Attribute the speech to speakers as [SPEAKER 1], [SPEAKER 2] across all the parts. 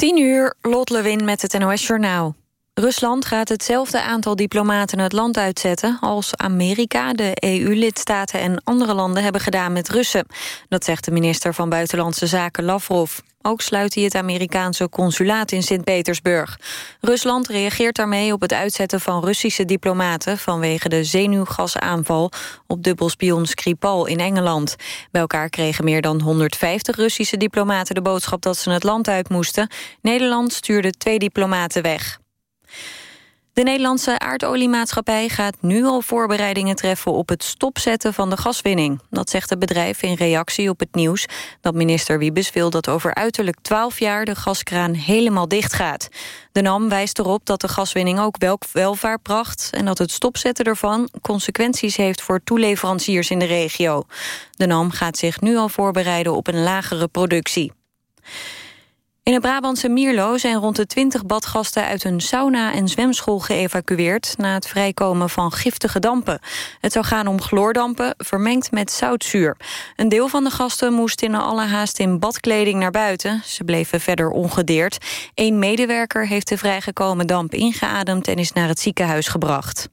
[SPEAKER 1] 10 uur, Lot Lewin met het NOS Journaal. Rusland gaat hetzelfde aantal diplomaten het land uitzetten... als Amerika, de EU-lidstaten en andere landen hebben gedaan met Russen. Dat zegt de minister van Buitenlandse Zaken Lavrov. Ook sluit hij het Amerikaanse consulaat in Sint-Petersburg. Rusland reageert daarmee op het uitzetten van Russische diplomaten... vanwege de zenuwgasaanval op dubbelspion Skripal in Engeland. Bij elkaar kregen meer dan 150 Russische diplomaten de boodschap dat ze het land uit moesten. Nederland stuurde twee diplomaten weg. De Nederlandse aardoliemaatschappij gaat nu al voorbereidingen treffen op het stopzetten van de gaswinning. Dat zegt het bedrijf in reactie op het nieuws dat minister Wiebes wil dat over uiterlijk 12 jaar de gaskraan helemaal dicht gaat. De NAM wijst erop dat de gaswinning ook welvaart bracht en dat het stopzetten ervan consequenties heeft voor toeleveranciers in de regio. De NAM gaat zich nu al voorbereiden op een lagere productie. In het Brabantse Mierlo zijn rond de 20 badgasten uit een sauna en zwemschool geëvacueerd na het vrijkomen van giftige dampen. Het zou gaan om chloordampen vermengd met zoutzuur. Een deel van de gasten moest in alle haast in badkleding naar buiten. Ze bleven verder ongedeerd. Eén medewerker heeft de vrijgekomen damp ingeademd en is naar het ziekenhuis gebracht.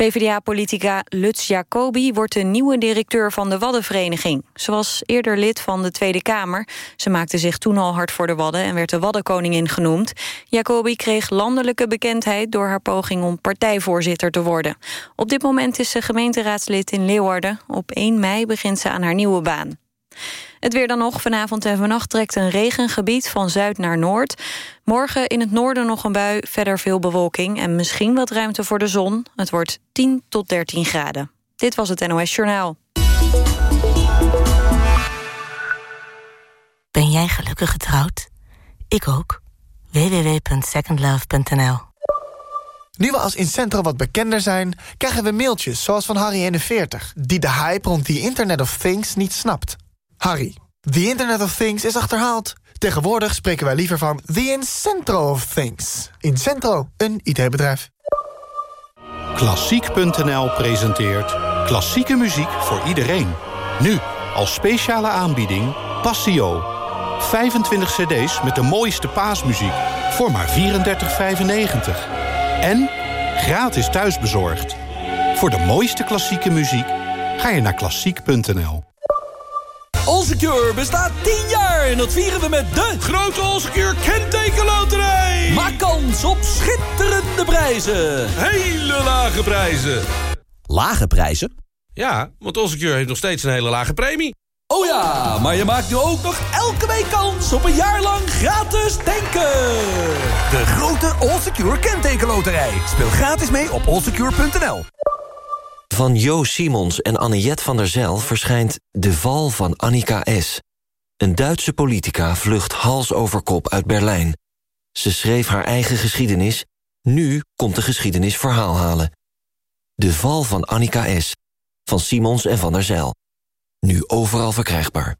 [SPEAKER 1] PvdA-politica Lutz Jacobi wordt de nieuwe directeur van de Waddenvereniging. Ze was eerder lid van de Tweede Kamer. Ze maakte zich toen al hard voor de Wadden en werd de Waddenkoningin genoemd. Jacobi kreeg landelijke bekendheid door haar poging om partijvoorzitter te worden. Op dit moment is ze gemeenteraadslid in Leeuwarden. Op 1 mei begint ze aan haar nieuwe baan. Het weer dan nog. Vanavond en vannacht trekt een regengebied van zuid naar noord. Morgen in het noorden nog een bui, verder veel bewolking... en misschien wat ruimte voor de zon. Het wordt 10 tot 13 graden. Dit was het NOS Journaal.
[SPEAKER 2] Ben jij gelukkig getrouwd? Ik ook. www.secondlove.nl
[SPEAKER 3] Nu we als Incentro wat bekender zijn... krijgen we mailtjes zoals van Harry41... die de hype rond die Internet of Things niet snapt. Harry, the Internet of Things is achterhaald. Tegenwoordig spreken wij liever van the Incentro of Things. Incentro, een IT-bedrijf.
[SPEAKER 4] Klassiek.nl presenteert klassieke muziek voor iedereen. Nu, als speciale aanbieding, Passio. 25 cd's met de mooiste paasmuziek voor maar 34,95. En gratis thuisbezorgd. Voor de mooiste klassieke muziek ga je naar klassiek.nl.
[SPEAKER 5] Allsecure bestaat 10 jaar en dat vieren we met de
[SPEAKER 6] grote Allsecure kentekenloterij.
[SPEAKER 5] Maak kans op schitterende prijzen.
[SPEAKER 6] Hele lage prijzen.
[SPEAKER 5] Lage prijzen?
[SPEAKER 6] Ja, want Allsecure heeft nog steeds een hele lage premie.
[SPEAKER 5] Oh ja, maar je maakt nu ook nog elke week kans op een jaar lang gratis tanken. De grote Allsecure kentekenloterij. Speel gratis mee op allsecure.nl.
[SPEAKER 7] Van Jo Simons en Anniette van der Zijl verschijnt De Val van Annika S. Een Duitse politica vlucht hals over kop uit Berlijn. Ze schreef haar eigen geschiedenis. Nu komt de geschiedenis verhaal halen. De Val van Annika S. Van Simons en van der Zijl. Nu overal verkrijgbaar.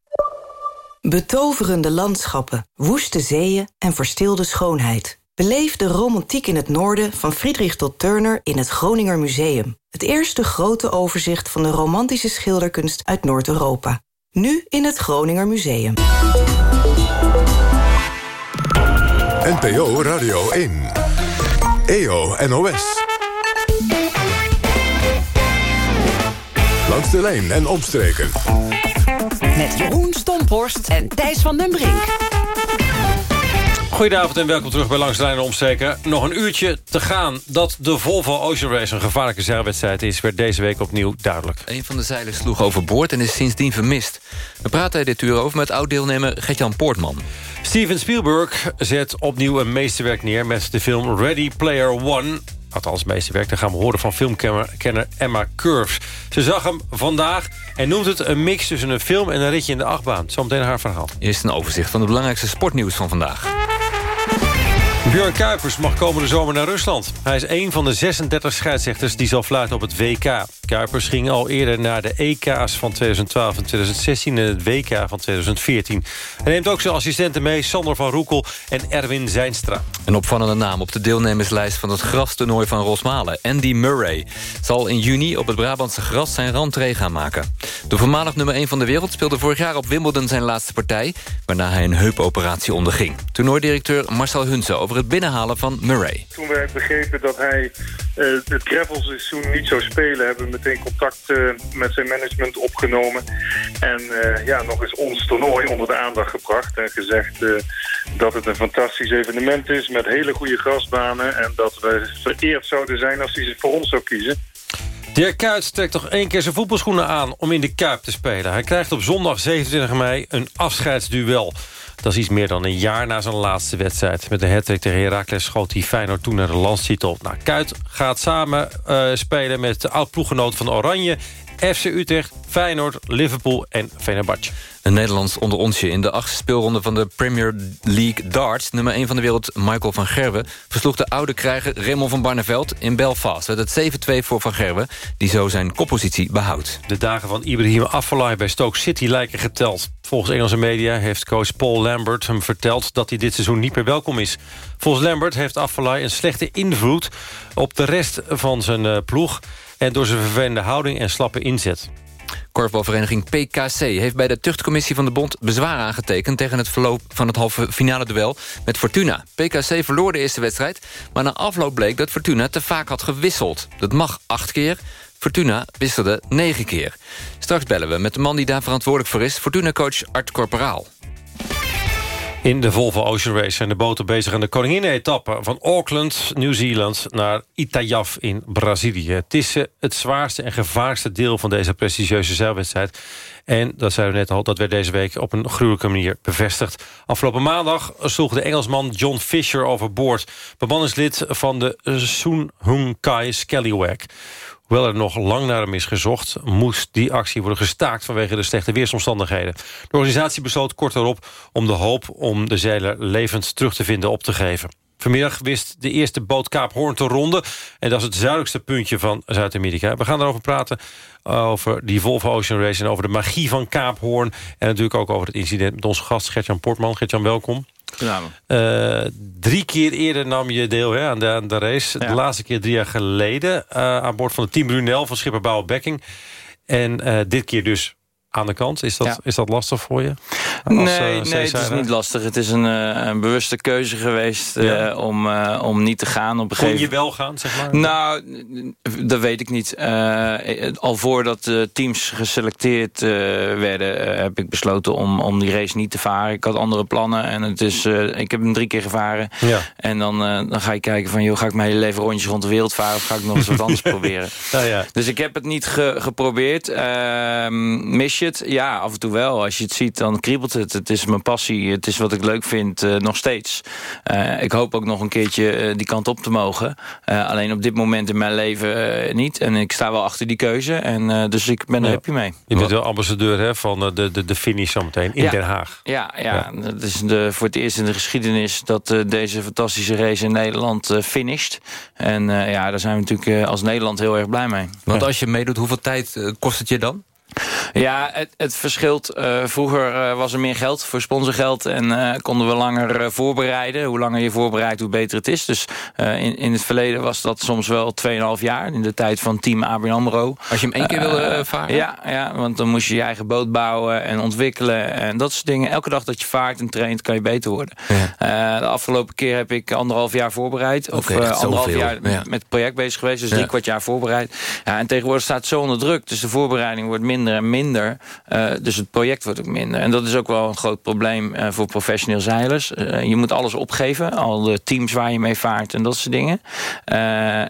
[SPEAKER 2] Betoverende landschappen, woeste zeeën en verstilde schoonheid. Beleef de romantiek in het noorden van Friedrich tot Turner in het Groninger Museum. Het eerste grote overzicht van de romantische schilderkunst uit Noord-Europa. Nu in het Groninger Museum.
[SPEAKER 8] NPO Radio 1. EO NOS. Langs de lijn en opstreken.
[SPEAKER 9] Met Jeroen Stomphorst en Thijs van den Brink.
[SPEAKER 10] Goedenavond en welkom terug bij Langs de Lijn en Omstreken. Nog een uurtje te gaan. Dat de Volvo Ocean Race een gevaarlijke zeilwedstrijd is... werd deze week opnieuw duidelijk.
[SPEAKER 11] Een van de zeilers sloeg overboord en is sindsdien vermist. We praten dit uur over met oud-deelnemer Gertjan Poortman.
[SPEAKER 10] Steven Spielberg zet opnieuw een meesterwerk neer... met de film Ready Player One althans meesterwerk. Dan gaan we horen van filmkenner Emma Curves. Ze zag hem vandaag en noemt het een mix tussen een film en een ritje in de achtbaan. Zometeen haar verhaal.
[SPEAKER 11] Eerst een overzicht van het belangrijkste sportnieuws van vandaag.
[SPEAKER 10] Björn Kuipers mag komende zomer naar Rusland. Hij is een van de 36 scheidsrechters die zal fluiten op het WK. Kuipers ging al eerder naar de EK's van 2012 en 2016... en het WK van 2014. Hij neemt ook zijn assistenten mee, Sander van Roekel en Erwin Zijnstra.
[SPEAKER 11] Een opvallende naam op de deelnemerslijst van het grastoernooi van Rosmalen. Andy Murray zal in juni op het Brabantse gras zijn rentree gaan maken. De voormalig nummer 1 van de wereld speelde vorig jaar op Wimbledon zijn laatste partij... waarna hij een heupoperatie onderging. Toernooidirecteur Marcel Hunsen over het binnenhalen van Murray.
[SPEAKER 12] Toen wij begrepen dat hij uh, het gravelseizoen niet zou spelen... hebben we meteen contact uh, met zijn management opgenomen. En uh, ja, nog eens ons toernooi onder de aandacht gebracht. En gezegd dat het een fantastisch evenement is met hele goede grasbanen... en dat we vereerd zouden zijn als hij ze voor ons zou kiezen.
[SPEAKER 10] Dirk Kuyt trekt toch één keer zijn voetbalschoenen aan om in de Kuip te spelen. Hij krijgt op zondag 27 mei een afscheidsduel. Dat is iets meer dan een jaar na zijn laatste wedstrijd. Met de hattrick tegen Heracles schoot hij Feyenoord toen naar de landstitel. Nou, Kuit gaat samen uh, spelen met de oud-ploeggenoot van Oranje... FC Utrecht, Feyenoord, Liverpool en Fenerbahce.
[SPEAKER 11] Een Nederlands onder onsje in de achtste speelronde van de Premier League Darts. Nummer 1 van de wereld, Michael van Gerwen... versloeg de oude krijger Raymond van Barneveld in Belfast. Werd het 7-2 voor Van Gerwen, die zo zijn koppositie behoudt.
[SPEAKER 10] De dagen van Ibrahim Afellay bij Stoke City lijken geteld. Volgens Engelse media heeft coach Paul Lambert hem verteld... dat hij dit seizoen niet meer welkom is. Volgens Lambert heeft Afellay een slechte invloed... op de rest van zijn uh, ploeg... en door zijn vervelende houding en slappe inzet.
[SPEAKER 11] Korfbalvereniging PKC heeft bij de tuchtcommissie van de bond bezwaar aangetekend... tegen het verloop van het halve finale duel met Fortuna. PKC verloor de eerste wedstrijd, maar na afloop bleek dat Fortuna te vaak had gewisseld. Dat mag acht keer, Fortuna wisselde negen keer. Straks bellen we met de man die daar verantwoordelijk voor is... Fortuna-coach Art Corporaal.
[SPEAKER 10] In de Volvo Ocean Race zijn de boten bezig aan de koningin-etappe... van Auckland, Nieuw-Zeeland, naar Itajaf in Brazilië. Het is eh, het zwaarste en gevaarste deel van deze prestigieuze zeilwedstrijd. En, dat zeiden we net al, dat werd deze week op een gruwelijke manier bevestigd. Afgelopen maandag sloeg de Engelsman John Fisher overboord... bemanningslid van de Soon Hung Kai. Hoewel er nog lang naar hem is gezocht... moest die actie worden gestaakt vanwege de slechte weersomstandigheden. De organisatie besloot kort daarop om de hoop om de zeiler levend terug te vinden op te geven. Vanmiddag wist de eerste boot Kaap Hoorn te ronden. En dat is het zuidelijkste puntje van Zuid-Amerika. We gaan erover praten, over die Volvo Ocean Race... en over de magie van Kaap Hoorn. En natuurlijk ook over het incident met onze gast Gertjan Portman. Gertjan, welkom. Uh, drie keer eerder nam je deel hè, aan, de, aan de race. De laatste keer drie jaar geleden. Uh, aan boord van de Team Brunel van schipper Bouw Bekking. En uh, dit keer dus aan de kant. Is dat, ja. is dat lastig voor je?
[SPEAKER 13] Als, nee, uh, nee het is niet lastig. Het is een, uh, een bewuste keuze geweest ja. uh, om, om niet te gaan. Op een
[SPEAKER 10] Kon
[SPEAKER 13] gegeven...
[SPEAKER 10] je wel gaan, zeg maar?
[SPEAKER 13] Nou, dat weet ik niet. al voordat de teams geselecteerd werden... heb ik besloten om, om die race niet te varen. Ik had andere plannen. En het is, ik heb hem drie keer gevaren.
[SPEAKER 10] Ja.
[SPEAKER 13] En dan, dan ga je kijken van... Joh, ga ik mijn hele leven rondjes rond de wereld varen... of ga ik nog eens wat anders proberen?
[SPEAKER 10] Ja,
[SPEAKER 13] dus ik heb het niet ge geprobeerd. Ehm, mis het? Ja, af en toe wel. Als je het ziet, dan kriebelt het. Het is mijn passie. Het is wat ik leuk vind, uh, nog steeds. Uh, ik hoop ook nog een keertje uh, die kant op te mogen. alleen op dit moment in mijn leven niet. En ik sta wel achter die keuze. En, dus ik ben er happy mee.
[SPEAKER 10] Je bent wel ambassadeur hè, van de, de, de finish zometeen in
[SPEAKER 13] ja.
[SPEAKER 10] Den Haag.
[SPEAKER 13] Ja, ja, ja. dat is de, voor het eerst in de geschiedenis... dat deze fantastische race in Nederland finisht. En ja, daar zijn we natuurlijk als Nederland heel erg blij mee.
[SPEAKER 11] Want als je meedoet, hoeveel tijd kost het je dan?
[SPEAKER 13] Ja, het, het verschilt. Uh, vroeger uh, was er meer geld voor sponsorgeld en uh, konden we langer voorbereiden. Hoe langer je voorbereidt, hoe beter het is. Dus in, in het verleden was dat soms wel 2,5 jaar. In de tijd van team ABN AMRO.
[SPEAKER 11] Als je hem één keer wilde varen?
[SPEAKER 13] Ja, ja, want dan moest je je eigen boot bouwen en ontwikkelen. En dat soort dingen. Elke dag dat je vaart en traint, kan je beter worden. Ja. de afgelopen keer heb ik anderhalf jaar voorbereid. Of anderhalf
[SPEAKER 11] zoveel.
[SPEAKER 13] jaar
[SPEAKER 11] ja.
[SPEAKER 13] met het project bezig geweest. Dus drie kwart jaar voorbereid. Ja, en tegenwoordig staat het zo onder druk. Dus de voorbereiding wordt minder en minder. Uh, dus het project wordt ook minder. En dat is ook wel een groot probleem uh, voor professioneel zeilers. Uh, je moet alles opgeven. Al de teams waar je mee vaart en dat soort dingen.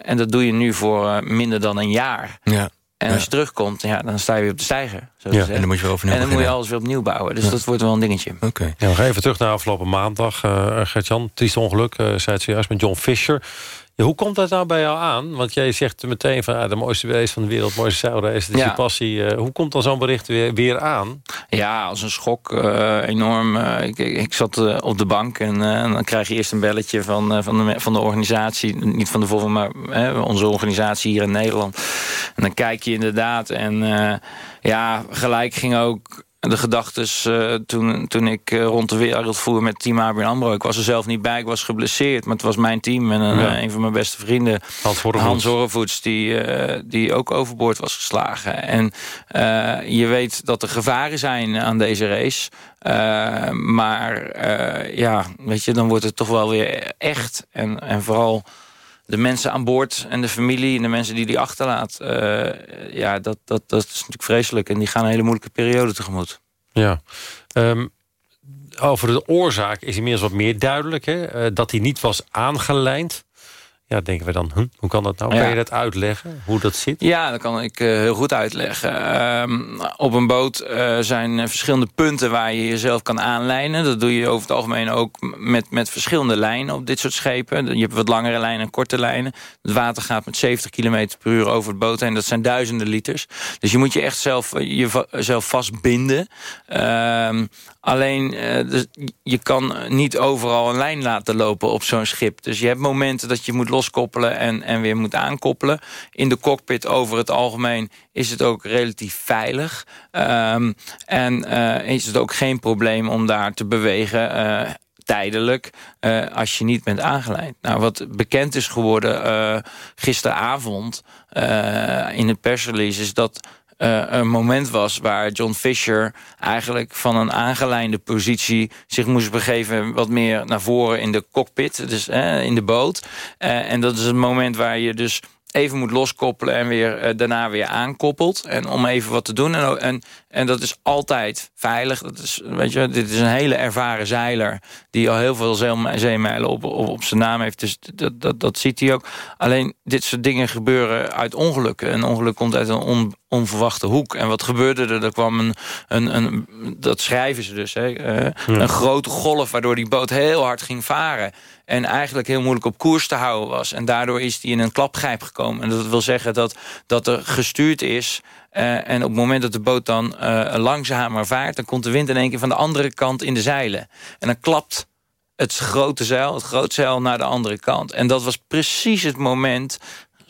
[SPEAKER 13] en dat doe je nu voor minder dan een jaar.
[SPEAKER 11] Ja.
[SPEAKER 13] En als je terugkomt, ja, dan sta je weer op de stijger. Zo
[SPEAKER 11] ja, en dan moet je weer overnieuw
[SPEAKER 13] En dan moet je alles weer opnieuw bouwen. Dus ja. dat wordt wel een dingetje.
[SPEAKER 11] Oké. Okay.
[SPEAKER 10] Ja, we gaan even terug naar afgelopen maandag. Uh, Gert-Jan, triest ongeluk, uh, zei het zojuist met John Fisher. Hoe komt dat nou bij jou aan? Want jij zegt meteen van ah, de mooiste race van de wereld, mooiste zeilrace, is
[SPEAKER 13] Ja.
[SPEAKER 10] je passie. Eh, hoe komt dan zo'n bericht weer, weer aan?
[SPEAKER 13] Ja, als een schok. eh, enorm. eh, ik, ik, zat op de bank en, en dan krijg je eerst een belletje van, van, de, van de organisatie. Niet van de Volvo, maar onze organisatie hier in Nederland. En dan kijk je inderdaad. En ja, gelijk ging ook de gedachtes eh, toen, toen ik eh, rond de wereld voer met team ABN AMRO. Ik was er zelf niet bij, ik was geblesseerd. Maar het was mijn team en
[SPEAKER 10] Ja.
[SPEAKER 13] eh, een van mijn beste vrienden...
[SPEAKER 10] Hans Horrevoets.
[SPEAKER 13] Hans Horrevoets, die, die ook overboord was geslagen. En je weet dat er gevaren zijn aan deze race. Maar ja, weet je, dan wordt het toch wel weer echt. En, en vooral de mensen aan boord en de familie en de mensen die die achterlaat. eh, ja, dat, dat, dat is natuurlijk vreselijk. En die gaan een hele moeilijke periode tegemoet.
[SPEAKER 10] Ja. Ehm, over de oorzaak is inmiddels wat meer duidelijk. Hè? Eh, dat hij niet was aangelijnd. Ja, denken we dan, hm, hoe kan dat nou?
[SPEAKER 13] Ja.
[SPEAKER 10] Kan je dat uitleggen, hoe dat zit?
[SPEAKER 13] Ja, dat kan ik eh, heel goed uitleggen. Ehm, op een boot eh, zijn verschillende punten waar je jezelf kan aanlijnen. Dat doe je over het algemeen ook met, met verschillende lijnen op dit soort schepen. Je hebt wat langere lijnen en korte lijnen. Het water gaat met 70 km per uur over het boot heen. Dat zijn duizenden liters. Dus je moet je echt zelf, eh, jezelf vastbinden. Ehm, alleen, eh, dus je kan niet overal een lijn laten lopen op zo'n schip. Dus je hebt momenten dat je moet loskoppelen en, en weer moet aankoppelen. In de cockpit over het algemeen is het ook relatief veilig. Ehm, en eh, is het ook geen probleem om daar te bewegen... eh, tijdelijk, als je niet bent aangeleid. Nou, wat bekend is geworden gisteravond in het persrelease... is dat eh, een moment was waar John Fisher eigenlijk van een aangelijnde positie zich moest begeven wat meer naar voren in de cockpit, dus in de boot. Eh, en dat is het moment waar je dus even moet loskoppelen en weer eh, daarna weer aankoppelt. En om even wat te doen. En, en, en dat is altijd veilig. Dat is, weet je, dit is een hele ervaren zeiler die al heel veel zeem- zeemijlen op, op, op zijn naam heeft. Dus dat, dat, dat ziet hij ook. Alleen dit soort dingen gebeuren uit ongelukken. Een ongeluk komt uit een on, onverwachte hoek. En wat gebeurde er? Er kwam een, een, een dat schrijven ze dus, hè, eh, een grote golf waardoor die boot heel hard ging varen. En eigenlijk heel moeilijk op koers te houden was. En daardoor is die in een klapgrijp gekomen. En dat wil zeggen dat, dat er gestuurd is. eh, en op het moment dat de boot dan eh, langzamer vaart... dan komt de wind in één keer van de andere kant in de zeilen. En dan klapt het grote zeil, het groot zeil, naar de andere kant. En dat was precies het moment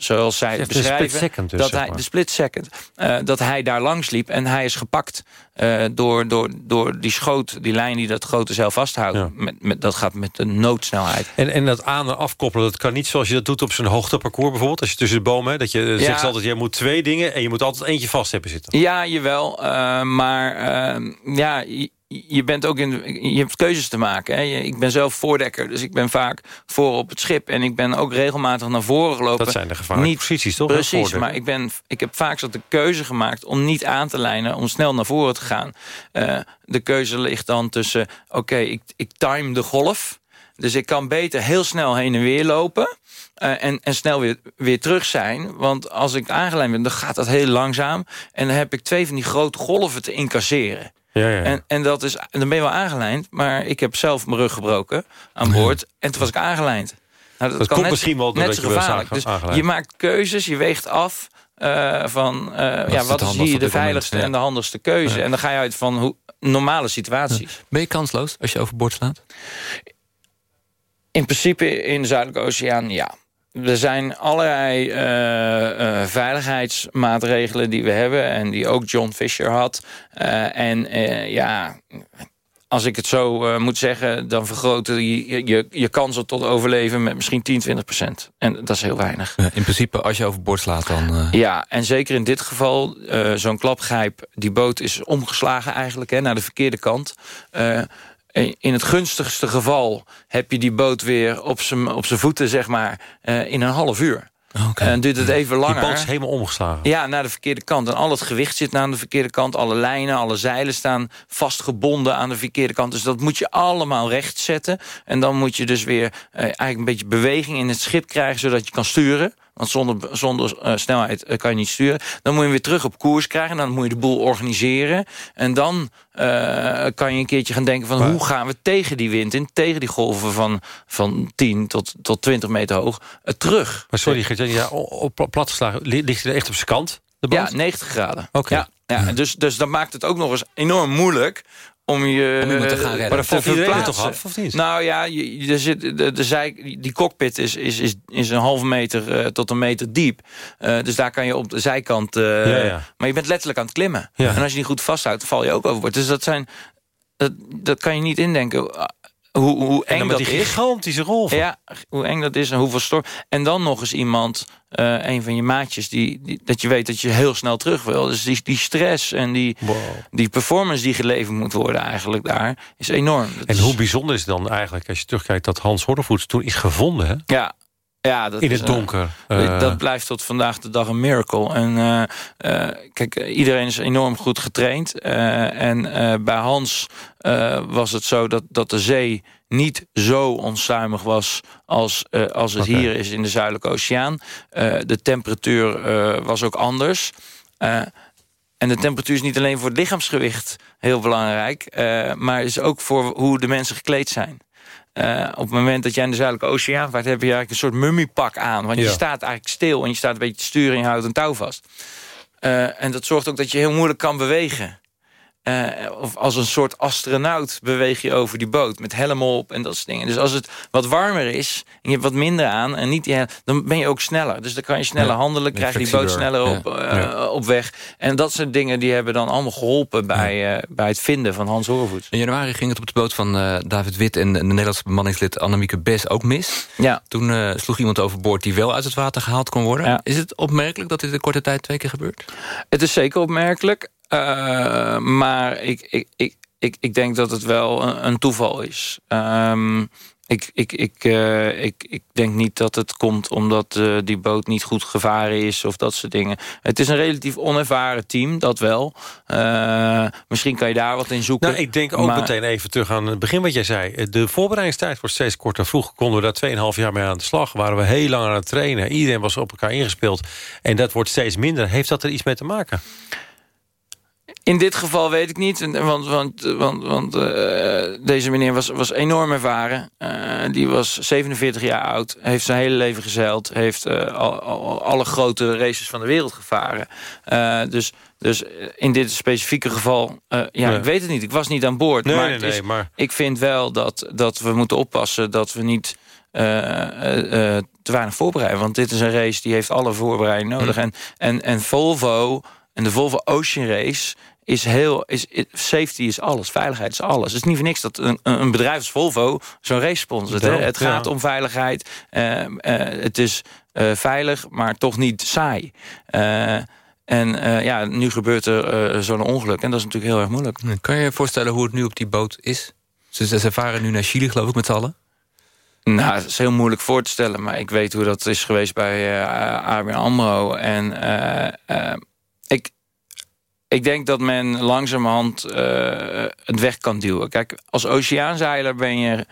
[SPEAKER 13] zoals zij het
[SPEAKER 10] Echt een
[SPEAKER 13] beschrijven...
[SPEAKER 10] split second dus,
[SPEAKER 13] dat hij,
[SPEAKER 10] maar.
[SPEAKER 13] de split second, eh, dat hij daar langs liep. En hij is gepakt eh, door, door, door die schoot, die lijn die dat grote zeil vasthoudt. Met, met, dat gaat met een noodsnelheid.
[SPEAKER 10] En, en dat aan- en afkoppelen, dat kan niet zoals je dat doet op zo'n hoogteparcours bijvoorbeeld. Als je tussen de bomen, dat je
[SPEAKER 13] Ja.
[SPEAKER 10] zegt altijd, je moet twee dingen en je moet altijd eentje vast hebben zitten.
[SPEAKER 13] Ja, jawel. eh, maar eh, ja, je, bent ook in, je hebt keuzes te maken. Hè. Ik ben zelf voordekker, dus ik ben vaak voor op het schip. En ik ben ook regelmatig naar voren gelopen.
[SPEAKER 10] Dat zijn de gevaarlijke posities, toch,
[SPEAKER 13] Precies, maar ik, ben, ik heb vaak zo de keuze gemaakt om niet aan te lijnen... om snel naar voren te gaan. Eh, de keuze ligt dan tussen, oké, ik, ik time de golf... Dus ik kan beter heel snel heen en weer lopen... eh, en, en snel weer, weer terug zijn. Want als ik aangelijnd ben, dan gaat dat heel langzaam. En dan heb ik twee van die grote golven te incasseren.
[SPEAKER 10] Ja, ja.
[SPEAKER 13] En, en, dat is, en dan ben je wel aangelijnd. Maar ik heb zelf mijn rug gebroken aan boord. En toen was ik aangelijnd. Nou,
[SPEAKER 10] Dat komt misschien wel doordat
[SPEAKER 13] net
[SPEAKER 10] je wel eens
[SPEAKER 13] gevaarlijk. Dus je maakt keuzes, je weegt af... eh, van eh, ja,
[SPEAKER 11] het
[SPEAKER 13] wat is hier de
[SPEAKER 11] moment,
[SPEAKER 13] veiligste
[SPEAKER 11] ja.
[SPEAKER 13] en de handigste keuze.
[SPEAKER 11] Ja.
[SPEAKER 13] En dan ga je uit van hoe, normale situaties.
[SPEAKER 11] Ben je kansloos als je overboord slaat?
[SPEAKER 13] In principe in de Zuidelijke Oceaan, ja. Er zijn allerlei eh, eh, veiligheidsmaatregelen die we hebben... en die ook John Fisher had. Eh, en ja, als ik het zo moet zeggen... dan vergroten je, je je kansen tot overleven met misschien 10, 20 procent. En dat is heel weinig.
[SPEAKER 11] In principe, als je overboord slaat, dan...
[SPEAKER 13] Ja, en zeker in dit geval, zo'n klapgrijp... die boot is omgeslagen eigenlijk hè, naar de verkeerde kant. Eh, in het gunstigste geval heb je die boot weer op zijn op zijn voeten, zeg maar, eh, in een half uur. En duurt het even langer.
[SPEAKER 10] Die boot is helemaal omgeslagen.
[SPEAKER 13] Ja, naar de verkeerde kant. En al het gewicht zit aan de verkeerde kant. Alle lijnen, alle zeilen staan vastgebonden aan de verkeerde kant. Dus dat moet je allemaal rechtzetten. En dan moet je dus weer eh, eigenlijk een beetje beweging in het schip krijgen... zodat je kan sturen. Want zonder, zonder eh, snelheid eh, kan je niet sturen. Dan moet je hem weer terug op koers krijgen. Dan moet je de boel organiseren. En dan eh, kan je een keertje gaan denken van... hoe gaan we tegen die wind in, tegen die golven van, van 10 tot, tot 20 meter hoog, terug.
[SPEAKER 10] Maar sorry, Gert, ja, op, platgeslagen, li- ligt hij er echt op zijn kant? De?
[SPEAKER 13] Ja, 90 graden.
[SPEAKER 10] Oké.
[SPEAKER 13] Ja, ja, dus, dus dat maakt het ook nog eens enorm moeilijk om je
[SPEAKER 11] Om iemand te gaan
[SPEAKER 13] eh,
[SPEAKER 11] redden.
[SPEAKER 10] Maar dan valt iedereen toch af, of niet?
[SPEAKER 13] Nou ja, je, je- er zit, de, de zij, die cockpit is, is, is, is een halve meter eh, tot een meter diep. Eh, dus daar kan je op de zijkant... eh,
[SPEAKER 10] Ja, ja.
[SPEAKER 13] Maar je bent letterlijk aan het klimmen.
[SPEAKER 10] Ja.
[SPEAKER 13] En als je niet goed vasthoudt, val je ook overboord. Dus dat zijn... Dat, dat kan je niet indenken. Hoe, hoe
[SPEAKER 10] En
[SPEAKER 13] eng dat
[SPEAKER 10] die
[SPEAKER 13] is.
[SPEAKER 10] gigantische golven.
[SPEAKER 13] Ja, hoe eng dat is en hoeveel storm. En dan nog eens iemand, eh, een van je maatjes... Die, die, dat je weet dat je heel snel terug wil. Dus die, die stress en die, die performance die geleverd moet worden eigenlijk daar... is enorm. Dat
[SPEAKER 10] En
[SPEAKER 13] is-
[SPEAKER 10] hoe bijzonder is het dan eigenlijk, als je terugkijkt... dat Hans Hornevoets toen is gevonden, hè?
[SPEAKER 13] Ja, ja dat
[SPEAKER 10] In het
[SPEAKER 13] eh,
[SPEAKER 10] donker. Eh,
[SPEAKER 13] dat blijft tot vandaag de dag een miracle. En kijk, iedereen is enorm goed getraind. En bij Hans was het zo dat, dat de zee niet zo onstuimig was als, eh, als het hier is in de Zuidelijke Oceaan. Eh, de temperatuur eh, was ook anders. En de temperatuur is niet alleen voor het lichaamsgewicht heel belangrijk... maar is ook voor hoe de mensen gekleed zijn. Op het moment dat jij in de Zuidelijke Oceaan vaart... heb je eigenlijk een soort mummiepak aan. Want je staat eigenlijk stil en je staat een beetje te sturen... en je houdt een touw vast. En dat zorgt ook dat je heel moeilijk kan bewegen. Eh, of als een soort astronaut beweeg je over die boot... met helm op en dat soort dingen. Dus als het wat warmer is en je hebt wat minder aan... En niet die, dan ben je ook sneller. Dus dan kan je sneller
[SPEAKER 11] Ja,
[SPEAKER 13] handelen, krijg je die boot sneller op,
[SPEAKER 11] Ja.
[SPEAKER 13] eh, op weg. En dat soort dingen die hebben dan allemaal geholpen... bij, eh, bij het vinden van Hans Horvoets.
[SPEAKER 11] In januari ging het op de boot van David Wit... en de Nederlandse bemanningslid Annemieke Bes ook mis.
[SPEAKER 13] Ja.
[SPEAKER 11] Toen sloeg iemand overboord die wel uit het water gehaald kon worden. Is het opmerkelijk dat dit in korte tijd twee keer gebeurt?
[SPEAKER 13] Het is zeker opmerkelijk. Eh, maar ik, ik, ik, ik, ik denk dat het wel een, een toeval is. Ehm, ik, ik, ik, eh, ik, ik denk niet dat het komt omdat eh, die boot niet goed gevaren is... of dat soort dingen. Het is een relatief onervaren team, dat wel. Misschien kan je daar wat in zoeken.
[SPEAKER 10] Nou, ik denk ook
[SPEAKER 13] Maar-
[SPEAKER 10] meteen even terug aan het begin wat jij zei. De voorbereidingstijd wordt steeds korter. Vroeger konden we daar 2,5 jaar mee aan de slag. Waren we heel lang aan het trainen. Iedereen was op elkaar ingespeeld. En dat wordt steeds minder. Heeft dat er iets mee te maken?
[SPEAKER 13] In dit geval weet ik niet, want, want, want, want eh, deze meneer was, was enorm ervaren. Eh, die was 47 jaar oud, heeft zijn hele leven gezeild... heeft eh, al, al- alle grote races van de wereld gevaren. Dus, dus in dit specifieke geval, ja,
[SPEAKER 10] Nee.
[SPEAKER 13] ik weet het niet. Ik was niet aan boord.
[SPEAKER 10] Nee,
[SPEAKER 13] maar,
[SPEAKER 10] nee,
[SPEAKER 13] is-
[SPEAKER 10] maar-
[SPEAKER 13] ik vind wel dat, dat we moeten oppassen... dat we niet te weinig voorbereiden. Want dit is een race die heeft alle voorbereiding nodig.
[SPEAKER 10] Hm.
[SPEAKER 13] En, en, en Volvo en de Volvo Ocean Race is heel... Is, safety is alles, veiligheid is alles. Het is niet voor niks dat een, een bedrijf als Volvo zo'n race sponsort. Hè? Het gaat
[SPEAKER 10] ja.
[SPEAKER 13] om veiligheid. eh, eh, het is eh, veilig, maar toch niet saai. Eh, en ja, nu gebeurt er zo'n ongeluk. En dat is natuurlijk heel erg moeilijk.
[SPEAKER 11] Kan je je voorstellen hoe het nu op die boot is? Ze, ze varen nu naar Chili, geloof ik, met z'n allen.
[SPEAKER 13] Nou, het is heel moeilijk voor te stellen. Maar ik weet hoe dat is geweest bij eh ABN AMRO. En ik denk dat men langzamerhand eh, het weg kan duwen. Kijk, als oceaanzeiler ben je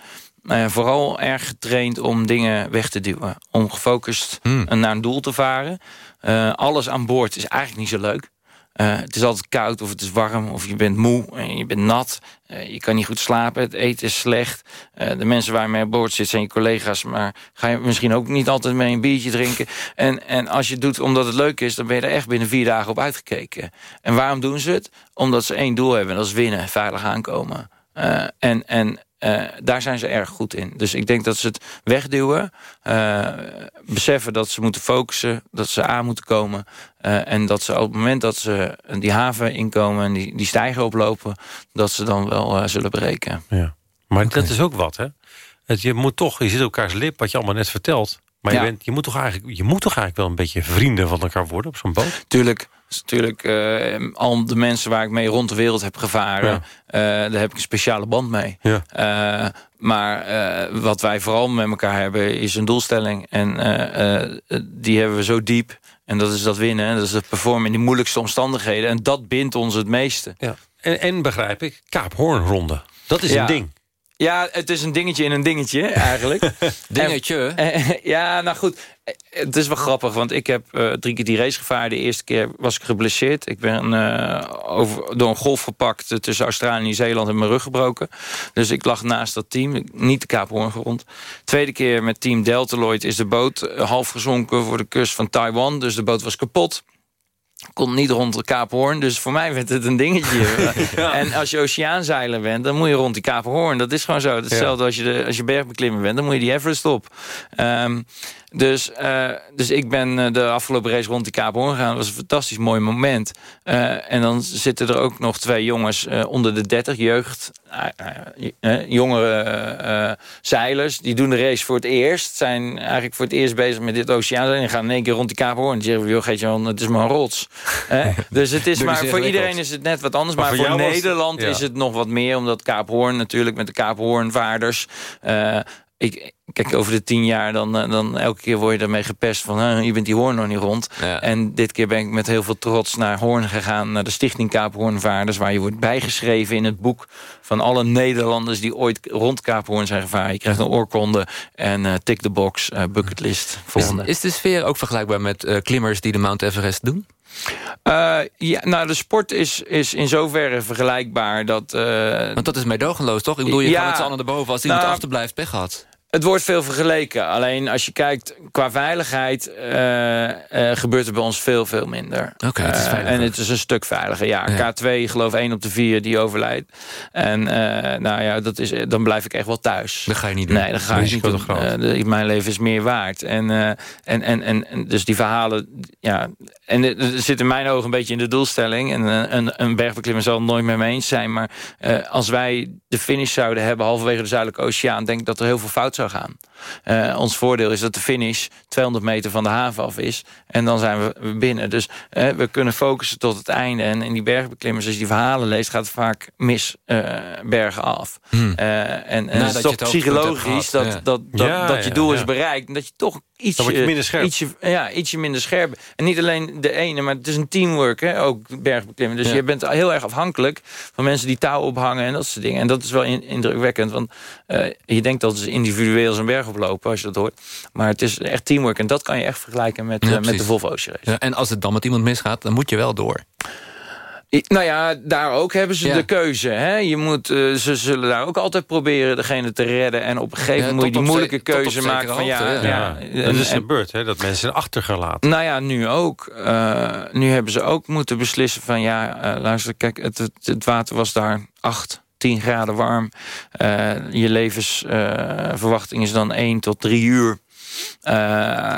[SPEAKER 13] eh, vooral erg getraind om dingen weg te duwen. Om gefocust
[SPEAKER 11] Hmm.
[SPEAKER 13] naar een doel te varen. Eh, alles aan boord is eigenlijk niet zo leuk. Eh, het is altijd koud of het is warm of je bent moe en je bent nat. Eh, je kan niet goed slapen, het eten is slecht. Eh, de mensen waar je mee aan boord zit zijn je collega's... maar ga je misschien ook niet altijd mee een biertje drinken. En, en als je het doet omdat het leuk is... dan ben je er echt binnen vier dagen op uitgekeken. En waarom doen ze het? Omdat ze één doel hebben, dat is winnen, veilig aankomen. En en eh, daar zijn ze erg goed in. Dus ik denk dat ze het wegduwen. eh, beseffen dat ze moeten focussen. Dat ze aan moeten komen. eh, en dat ze op het moment dat ze die haven inkomen... en die, die stijger oplopen... dat ze dan wel eh, zullen bereiken.
[SPEAKER 10] Ja. Maar dat is ook wat, hè? Het, je moet toch, je zit op elkaars lip, wat je allemaal net vertelt. Maar je, bent, je, moet toch eigenlijk, je moet toch eigenlijk wel een beetje vrienden van elkaar worden op zo'n boot?
[SPEAKER 13] Tuurlijk, is natuurlijk eh, al de mensen waar ik mee rond de wereld heb gevaren...
[SPEAKER 10] Ja.
[SPEAKER 13] eh, daar heb ik een speciale band mee.
[SPEAKER 10] Ja.
[SPEAKER 13] Eh, maar wat wij vooral met elkaar hebben is een doelstelling. En die hebben we zo diep. En dat is dat winnen. En dat is het performen in die moeilijkste omstandigheden. En dat bindt ons het meeste.
[SPEAKER 10] Ja. En, en begrijp ik, Kaap Hoorn ronde. Dat is
[SPEAKER 13] Ja.
[SPEAKER 10] een ding.
[SPEAKER 13] Ja, het is een dingetje in een dingetje, eigenlijk.
[SPEAKER 11] dingetje?
[SPEAKER 13] En, ja, nou goed. Het is wel grappig, want ik heb uh, drie keer die race gevaren. De eerste keer was ik geblesseerd. Ik ben uh, over, door een golf gepakt tussen Australië en Nieuw-Zeeland en mijn rug gebroken. Dus ik lag naast dat team, niet de Kaap Hoorn gerond. Tweede keer met team Deltaloid is de boot half gezonken voor de kust van Taiwan. Dus de boot was kapot kon niet rond de Kaap Hoorn. Dus voor mij werd het een dingetje. En als je oceaanzeiler bent, dan moet je rond die Kaap Hoorn. Dat is gewoon zo. Hetzelfde als je, de, als je bergbeklimmer bent, dan moet je die Everest op. Um, dus, uh, dus ik ben uh, de afgelopen race rond die Kaap Hoorn gegaan. Dat was een fantastisch mooi moment. Uh, en dan zitten er ook nog twee jongens onder de 30, jeugd, jongere zeilers. Die doen de race voor het eerst. Zijn eigenlijk voor het eerst bezig met dit oceaan. En gaan in één keer rond die Kaap Hoorn. En zeggen, joh, geet je het is maar een rots. dus het is maar, voor iedereen is het net wat anders. Maar, maar voor, Nederland is het nog wat meer. Omdat Kaap Hoorn natuurlijk met de Kaap Hoornvaarders ik, kijk, over de tien jaar, dan, eh, dan elke keer word je ermee gepest van... je bent die hoorn nog niet rond. En dit keer ben ik met heel veel trots naar Hoorn gegaan... naar de Stichting Kaaphoornvaarders... waar je wordt bijgeschreven in het boek van alle Nederlanders... die ooit rond Kaaphoorn zijn gevaren. Je krijgt een oorkonde en uh, tick the box, uh, bucketlist, volgende.
[SPEAKER 11] Is, is de sfeer ook vergelijkbaar met uh, klimmers die de Mount Everest doen?
[SPEAKER 13] Uh, ja, nou, de sport is, is in zoverre vergelijkbaar dat... Uh,
[SPEAKER 11] Want dat is meedogenloos, toch? Ik bedoel, je ja, gaat met z'n allen erboven. Als iemand nou, achterblijft, pech gehad.
[SPEAKER 13] Het wordt veel vergeleken. Alleen als je kijkt qua veiligheid... Uh, uh, gebeurt er bij ons veel, veel minder.
[SPEAKER 11] Oké, het is
[SPEAKER 13] uh, En het is een stuk veiliger. Ja, ja. K2 geloof 1 op de 4 die overlijdt. En nou ja, dat is, dan blijf ik echt wel thuis.
[SPEAKER 11] Dat ga je niet doen.
[SPEAKER 13] Nee, dat ga je niet doen. De, mijn leven is meer waard. En, en, en, en, dus die verhalen... Ja, en het zit in mijn ogen een beetje in de doelstelling. En een, een bergbeklimmer zal het nooit meer mee eens zijn. Maar als wij de finish zouden hebben... halverwege de Zuidelijke Oceaan... denk ik dat er heel veel fout zou gaan. Uh, ons voordeel is dat de finish 200 meter van de haven af is. En dan zijn we binnen. Dus uh, we kunnen focussen tot het einde. En in die bergbeklimmers, als je die verhalen leest... gaat het vaak mis uh, bergen af. Hmm. en en het is toch psychologisch dat, dat, dat, ja, dat, je doel is bereikt. En dat je toch ietsje,
[SPEAKER 10] je minder scherp.
[SPEAKER 13] Ietsje, ja, ietsje minder scherp. En niet alleen de ene, maar het is een teamwork. Hè, ook bergbeklimmen. Dus je bent heel erg afhankelijk van mensen die touw ophangen en dat soort dingen. En dat is wel indrukwekkend. Want je denkt dat het individueel zijn berg oplopen als je dat hoort. Maar het is echt teamwork. En dat kan je echt vergelijken met, ja, uh, met de Volvo Ocean Race.
[SPEAKER 11] Ja, en als het dan met iemand misgaat, dan moet je wel door.
[SPEAKER 13] Nou ja, daar ook hebben ze ja. de keuze. Hè? Je moet, uh, ze zullen daar ook altijd proberen degene te redden. En op een gegeven moment moet je die moeilijke keuze maken. Van, ja, ja,
[SPEAKER 10] ja. Dat is gebeurd, hè? dat mensen achtergelaten.
[SPEAKER 13] Nou ja, nu ook. Uh, nu hebben ze ook moeten beslissen van... ja, uh, luister, kijk, het, het, het water was daar acht 10 graden warm. Uh, je levensverwachting uh, is dan 1 tot 3 uur. Uh,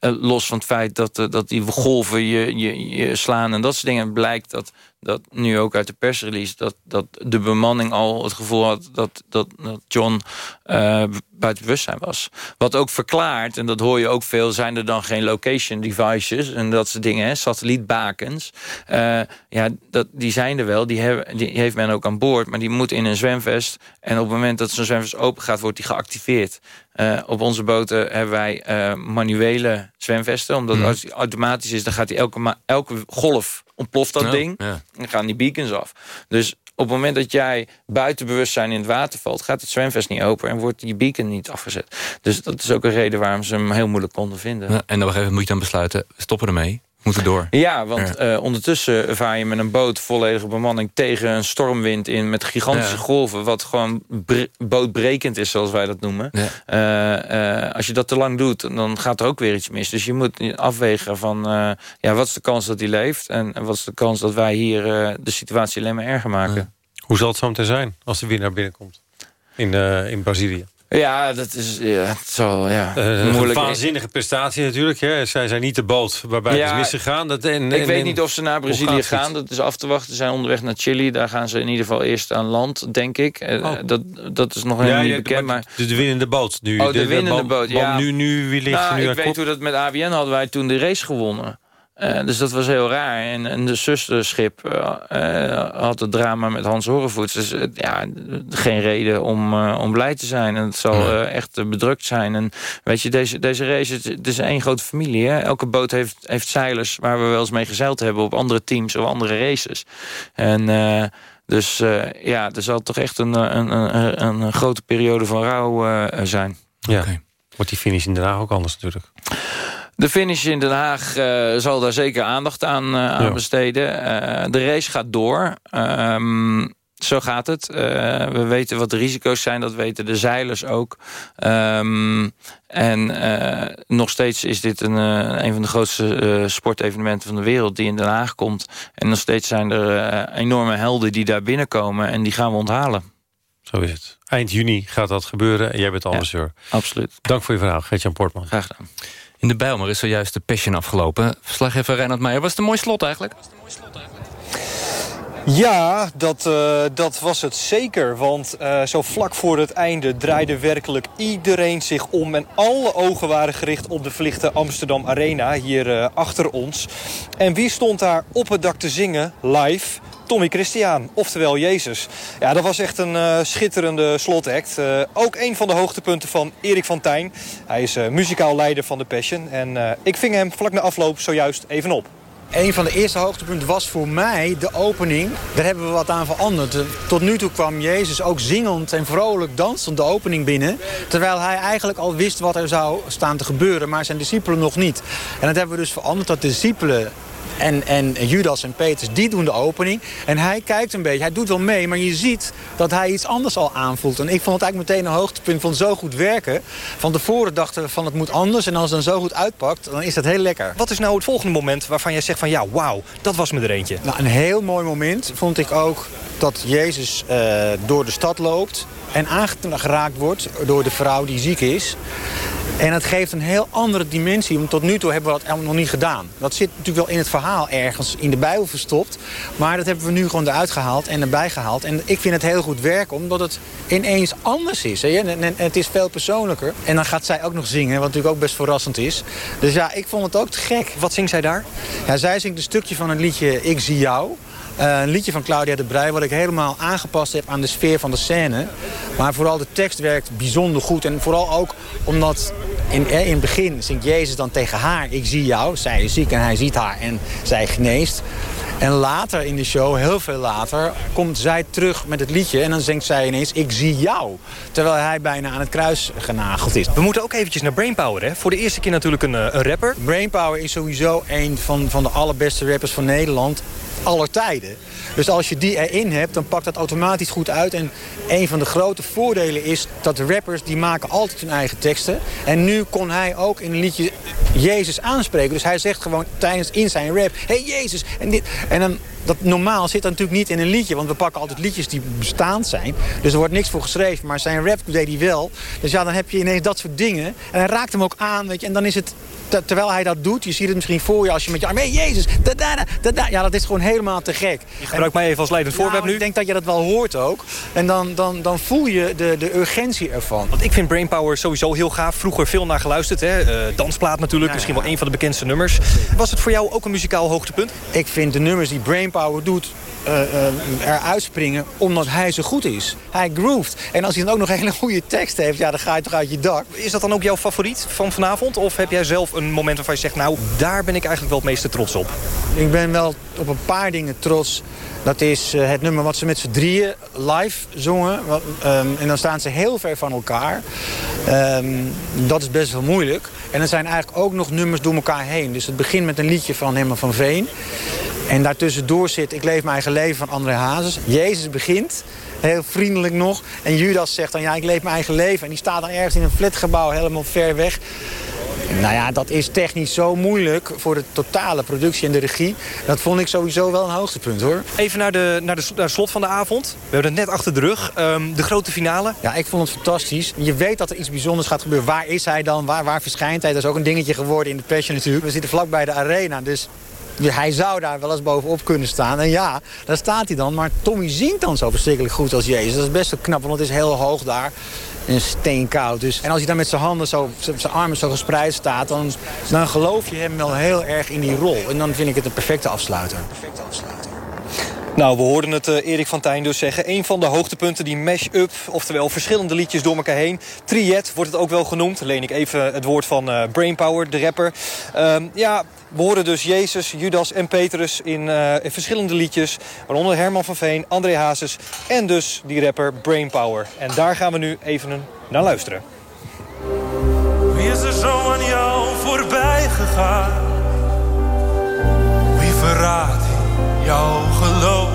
[SPEAKER 13] los van het feit dat, dat die golven je, je, je slaan en dat soort dingen... blijkt dat dat nu ook uit de persrelease... dat, dat de bemanning al het gevoel had dat, dat, dat John uh, buiten bewustzijn was. Wat ook verklaart, en dat hoor je ook veel... zijn er dan geen location devices en dat soort dingen, hè, satellietbakens. Uh, ja, dat, die zijn er wel, die, hebben, die heeft men ook aan boord... maar die moet in een zwemvest. En op het moment dat zo'n zwemvest open gaat, wordt die geactiveerd. Uh, op onze boten hebben wij manuele zwemvesten. Omdat als die automatisch is, dan gaat die elke, elke golf ontploft dat ding. Ja. Dan gaan die beacons af. Dus op het moment dat jij buiten bewustzijn in het water valt... gaat het zwemvest niet open en wordt die beacon niet afgezet. Dus dat is ook een reden waarom ze hem heel moeilijk konden vinden. Ja,
[SPEAKER 11] en op een gegeven moment moet je dan besluiten... stoppen ermee, moeten door.
[SPEAKER 13] Ja, want ja. Uh, ondertussen vaar je met een boot volledige bemanning tegen een stormwind in met gigantische ja. golven, wat gewoon bootbrekend is, zoals wij dat noemen. Ja. Uh, uh, als je dat te lang doet, dan gaat er ook weer iets mis. Dus je moet afwegen van, ja, wat is de kans dat hij leeft en wat is de kans dat wij hier de situatie alleen maar erger maken.
[SPEAKER 10] Hoe zal het zo meteen zijn als de winnaar binnenkomt in, in Brazilië?
[SPEAKER 13] Ja, dat is ja, zal, ja,
[SPEAKER 10] uh, moeilijk. Een waanzinnige prestatie natuurlijk. Hè. Zij zijn niet de boot waarbij ja, het is misgegaan. Dat, en,
[SPEAKER 13] ik weet niet of ze naar Brazilië gaan. Dat is af te wachten. Ze zijn onderweg naar Chili. Daar gaan ze in ieder geval eerst aan land, denk ik. Uh, oh. dat, dat is nog helemaal ja, niet bekend. Maar,
[SPEAKER 10] de, de winnende boot nu.
[SPEAKER 13] Oh, de, de winnende de boot, ja.
[SPEAKER 10] Nu, nu, wie ligt
[SPEAKER 13] nou,
[SPEAKER 10] nu
[SPEAKER 13] Ik weet hoe dat met ABN hadden wij toen de race gewonnen. Uh, dus dat was heel raar. En, en de zusterschip uh, had het drama met Hans Horrevoets. Dus uh, ja, geen reden om, om blij te zijn. En het zal echt bedrukt zijn. En weet je, deze, deze race, het, het is één grote familie. Hè? Elke boot heeft, heeft zeilers waar we wel eens mee gezeild hebben... op andere teams of andere races. En Dus ja, er zal toch echt een, een, een, een grote periode van rouw zijn.
[SPEAKER 10] Ja. Wordt die finish in Den Haag ook anders natuurlijk?
[SPEAKER 13] De finish in Den Haag uh, zal daar zeker aandacht aan, uh, aan besteden. Uh, de race gaat door. Um, zo gaat het. we weten wat de risico's zijn, dat weten de zeilers ook. Um, en nog steeds is dit een, een van de grootste sportevenementen van de wereld... die in Den Haag komt. En nog steeds zijn er enorme helden die daar binnenkomen... en die gaan we onthalen.
[SPEAKER 10] Zo is het. Eind juni gaat dat gebeuren en jij bent ambassadeur.
[SPEAKER 13] Ja, absoluut.
[SPEAKER 10] Dank voor je verhaal, Gertjan Portman.
[SPEAKER 13] Graag gedaan.
[SPEAKER 11] In de Bijlmer is zojuist de Passion afgelopen. Verslaggever Reinhard Meijer, was het een mooi slot eigenlijk?
[SPEAKER 14] Ja, dat, uh, dat was het zeker. Want uh, zo vlak voor het einde draaide werkelijk iedereen zich om. En alle ogen waren gericht op de verlichte Amsterdam Arena, hier uh, achter ons. En wie stond daar op het dak te zingen, live? Tommy Christian, oftewel Jezus. Ja, dat was echt een schitterende slotact. Ook een van de hoogtepunten van Erik van Tijn. Hij is muzikaal leider van The Passion. En ik ving hem vlak na afloop zojuist even op.
[SPEAKER 15] Een van de eerste hoogtepunten was voor mij de opening. Daar hebben we wat aan veranderd. Tot nu toe kwam Jezus ook zingend en vrolijk dansend de opening binnen. Terwijl hij eigenlijk al wist wat er zou staan te gebeuren. Maar zijn discipelen nog niet. En dat hebben we dus veranderd. Dat de discipelen en, en Judas en Petrus, die doen de opening. En hij kijkt een beetje, hij doet wel mee, maar je ziet dat hij iets anders al aanvoelt. En ik vond het eigenlijk meteen een hoogtepunt van zo goed werken. Van tevoren dachten we van het moet anders. En als het dan zo goed uitpakt, dan is dat heel lekker.
[SPEAKER 14] Wat is nou het volgende moment waarvan jij zegt van ja, wauw, dat was me er eentje?
[SPEAKER 15] Nou, een heel mooi moment vond ik ook dat Jezus uh, door de stad loopt en aangeraakt wordt door de vrouw die ziek is. En het geeft een heel andere dimensie. Want tot nu toe hebben we dat nog niet gedaan. Dat zit natuurlijk wel in het verhaal ergens in de Bijbel verstopt. Maar dat hebben we nu gewoon eruit gehaald en erbij gehaald. En ik vind het heel goed werken, omdat het ineens anders is. Hè? En het is veel persoonlijker. En dan gaat zij ook nog zingen, wat natuurlijk ook best verrassend is. Dus ja, ik vond het ook te gek.
[SPEAKER 14] Wat zingt zij daar?
[SPEAKER 15] Ja, zij zingt een stukje van een liedje Ik zie jou. Uh, een liedje van Claudia de Brij, wat ik helemaal aangepast heb aan de sfeer van de scène. Maar vooral de tekst werkt bijzonder goed. En vooral ook omdat in, in het begin zingt Jezus dan tegen haar... ik zie jou, zij is ziek en hij ziet haar en zij geneest. En later in de show, heel veel later, komt zij terug met het liedje... en dan zingt zij ineens, ik zie jou. Terwijl hij bijna aan het kruis genageld is.
[SPEAKER 14] We moeten ook eventjes naar Brainpower, hè? Voor de eerste keer natuurlijk een, eh, een rapper.
[SPEAKER 15] Brainpower is sowieso een van, van de allerbeste rappers van Nederland aller tijden. Dus als je die erin hebt, dan pakt dat automatisch goed uit. En een van de grote voordelen is dat de rappers, die maken altijd hun eigen teksten. En nu kon hij ook in een liedje Jezus aanspreken. Dus hij zegt gewoon tijdens in zijn rap, hey Jezus. En, dit, en dan dat normaal zit dat natuurlijk niet in een liedje. Want we pakken altijd liedjes die bestaand zijn. Dus er wordt niks voor geschreven. Maar zijn rap deed hij wel. Dus ja, dan heb je ineens dat soort dingen. En hij raakt hem ook aan. Weet je, en dan is het terwijl hij dat doet, je ziet het misschien voor je als je met je arm... Hé, Jezus, da, da, da, da, Ja, dat is gewoon helemaal te gek.
[SPEAKER 14] Je gebruikt mij even als leidend voorbeeld nu.
[SPEAKER 15] ik denk dat je dat wel hoort ook. En dan, dan, dan voel je de, de urgentie ervan.
[SPEAKER 14] Want ik vind Brainpower sowieso heel gaaf. Vroeger veel naar geluisterd. Hè? Uh, dansplaat natuurlijk, misschien wel een van de bekendste nummers. Was het voor jou ook een muzikaal hoogtepunt?
[SPEAKER 15] Ik vind de nummers die Brainpower doet uh, uh, eruit springen omdat hij zo goed is. Hij groeft. En als hij dan ook nog een hele goede tekst heeft, ja, dan ga je toch uit je dak.
[SPEAKER 14] Is dat dan ook jouw favoriet van vanavond? Of heb jij zelf een moment waarvan je zegt... nou, daar ben ik eigenlijk wel het meeste trots op?
[SPEAKER 15] Ik ben wel op een paar dingen trots. Dat is uh, het nummer wat ze met z'n drieën live zongen. Um, en dan staan ze heel ver van elkaar. Um, dat is best wel moeilijk. En er zijn eigenlijk ook nog nummers door elkaar heen. Dus het begint met een liedje van Herman van Veen. En daartussendoor zit Ik leef mijn eigen leven van André Hazes. Jezus begint, heel vriendelijk nog. En Judas zegt dan, ja, ik leef mijn eigen leven. En die staat dan ergens in een flatgebouw helemaal ver weg. Nou ja, dat is technisch zo moeilijk voor de totale productie en de regie. Dat vond ik sowieso wel een hoogtepunt, hoor.
[SPEAKER 14] Even naar, de, naar, de, naar het slot van de avond. We hebben het net achter de rug. Um, de grote finale.
[SPEAKER 15] Ja, ik vond het fantastisch. Je weet dat er iets bijzonders gaat gebeuren. Waar is hij dan? Waar, waar verschijnt hij? Dat is ook een dingetje geworden in de Passion natuurlijk. We zitten vlak bij de arena, dus hij zou daar wel eens bovenop kunnen staan. En ja, daar staat hij dan. Maar Tommy zingt dan zo verschrikkelijk goed als Jezus. Dat is best wel knap, want het is heel hoog daar. En steenkoud. Dus. En als hij dan met zijn handen zo, zijn armen zo gespreid staat... Dan, dan geloof je hem wel heel erg in die rol. En dan vind ik het een perfecte afsluiter. Perfecte afsluiter.
[SPEAKER 14] Nou, we hoorden het uh, Erik van Tijn dus zeggen. Een van de hoogtepunten, die mash-up, oftewel verschillende liedjes door elkaar heen. Triet wordt het ook wel genoemd. Leen ik even het woord van uh, Brainpower, de rapper. Uh, ja, we horen dus Jezus, Judas en Petrus in, uh, in, verschillende liedjes. Waaronder Herman van Veen, André Hazes en dus die rapper Brainpower. En daar gaan we nu even naar luisteren.
[SPEAKER 16] Wie is er zo aan jou voorbij gegaan? Wie verraadt jouw geloof?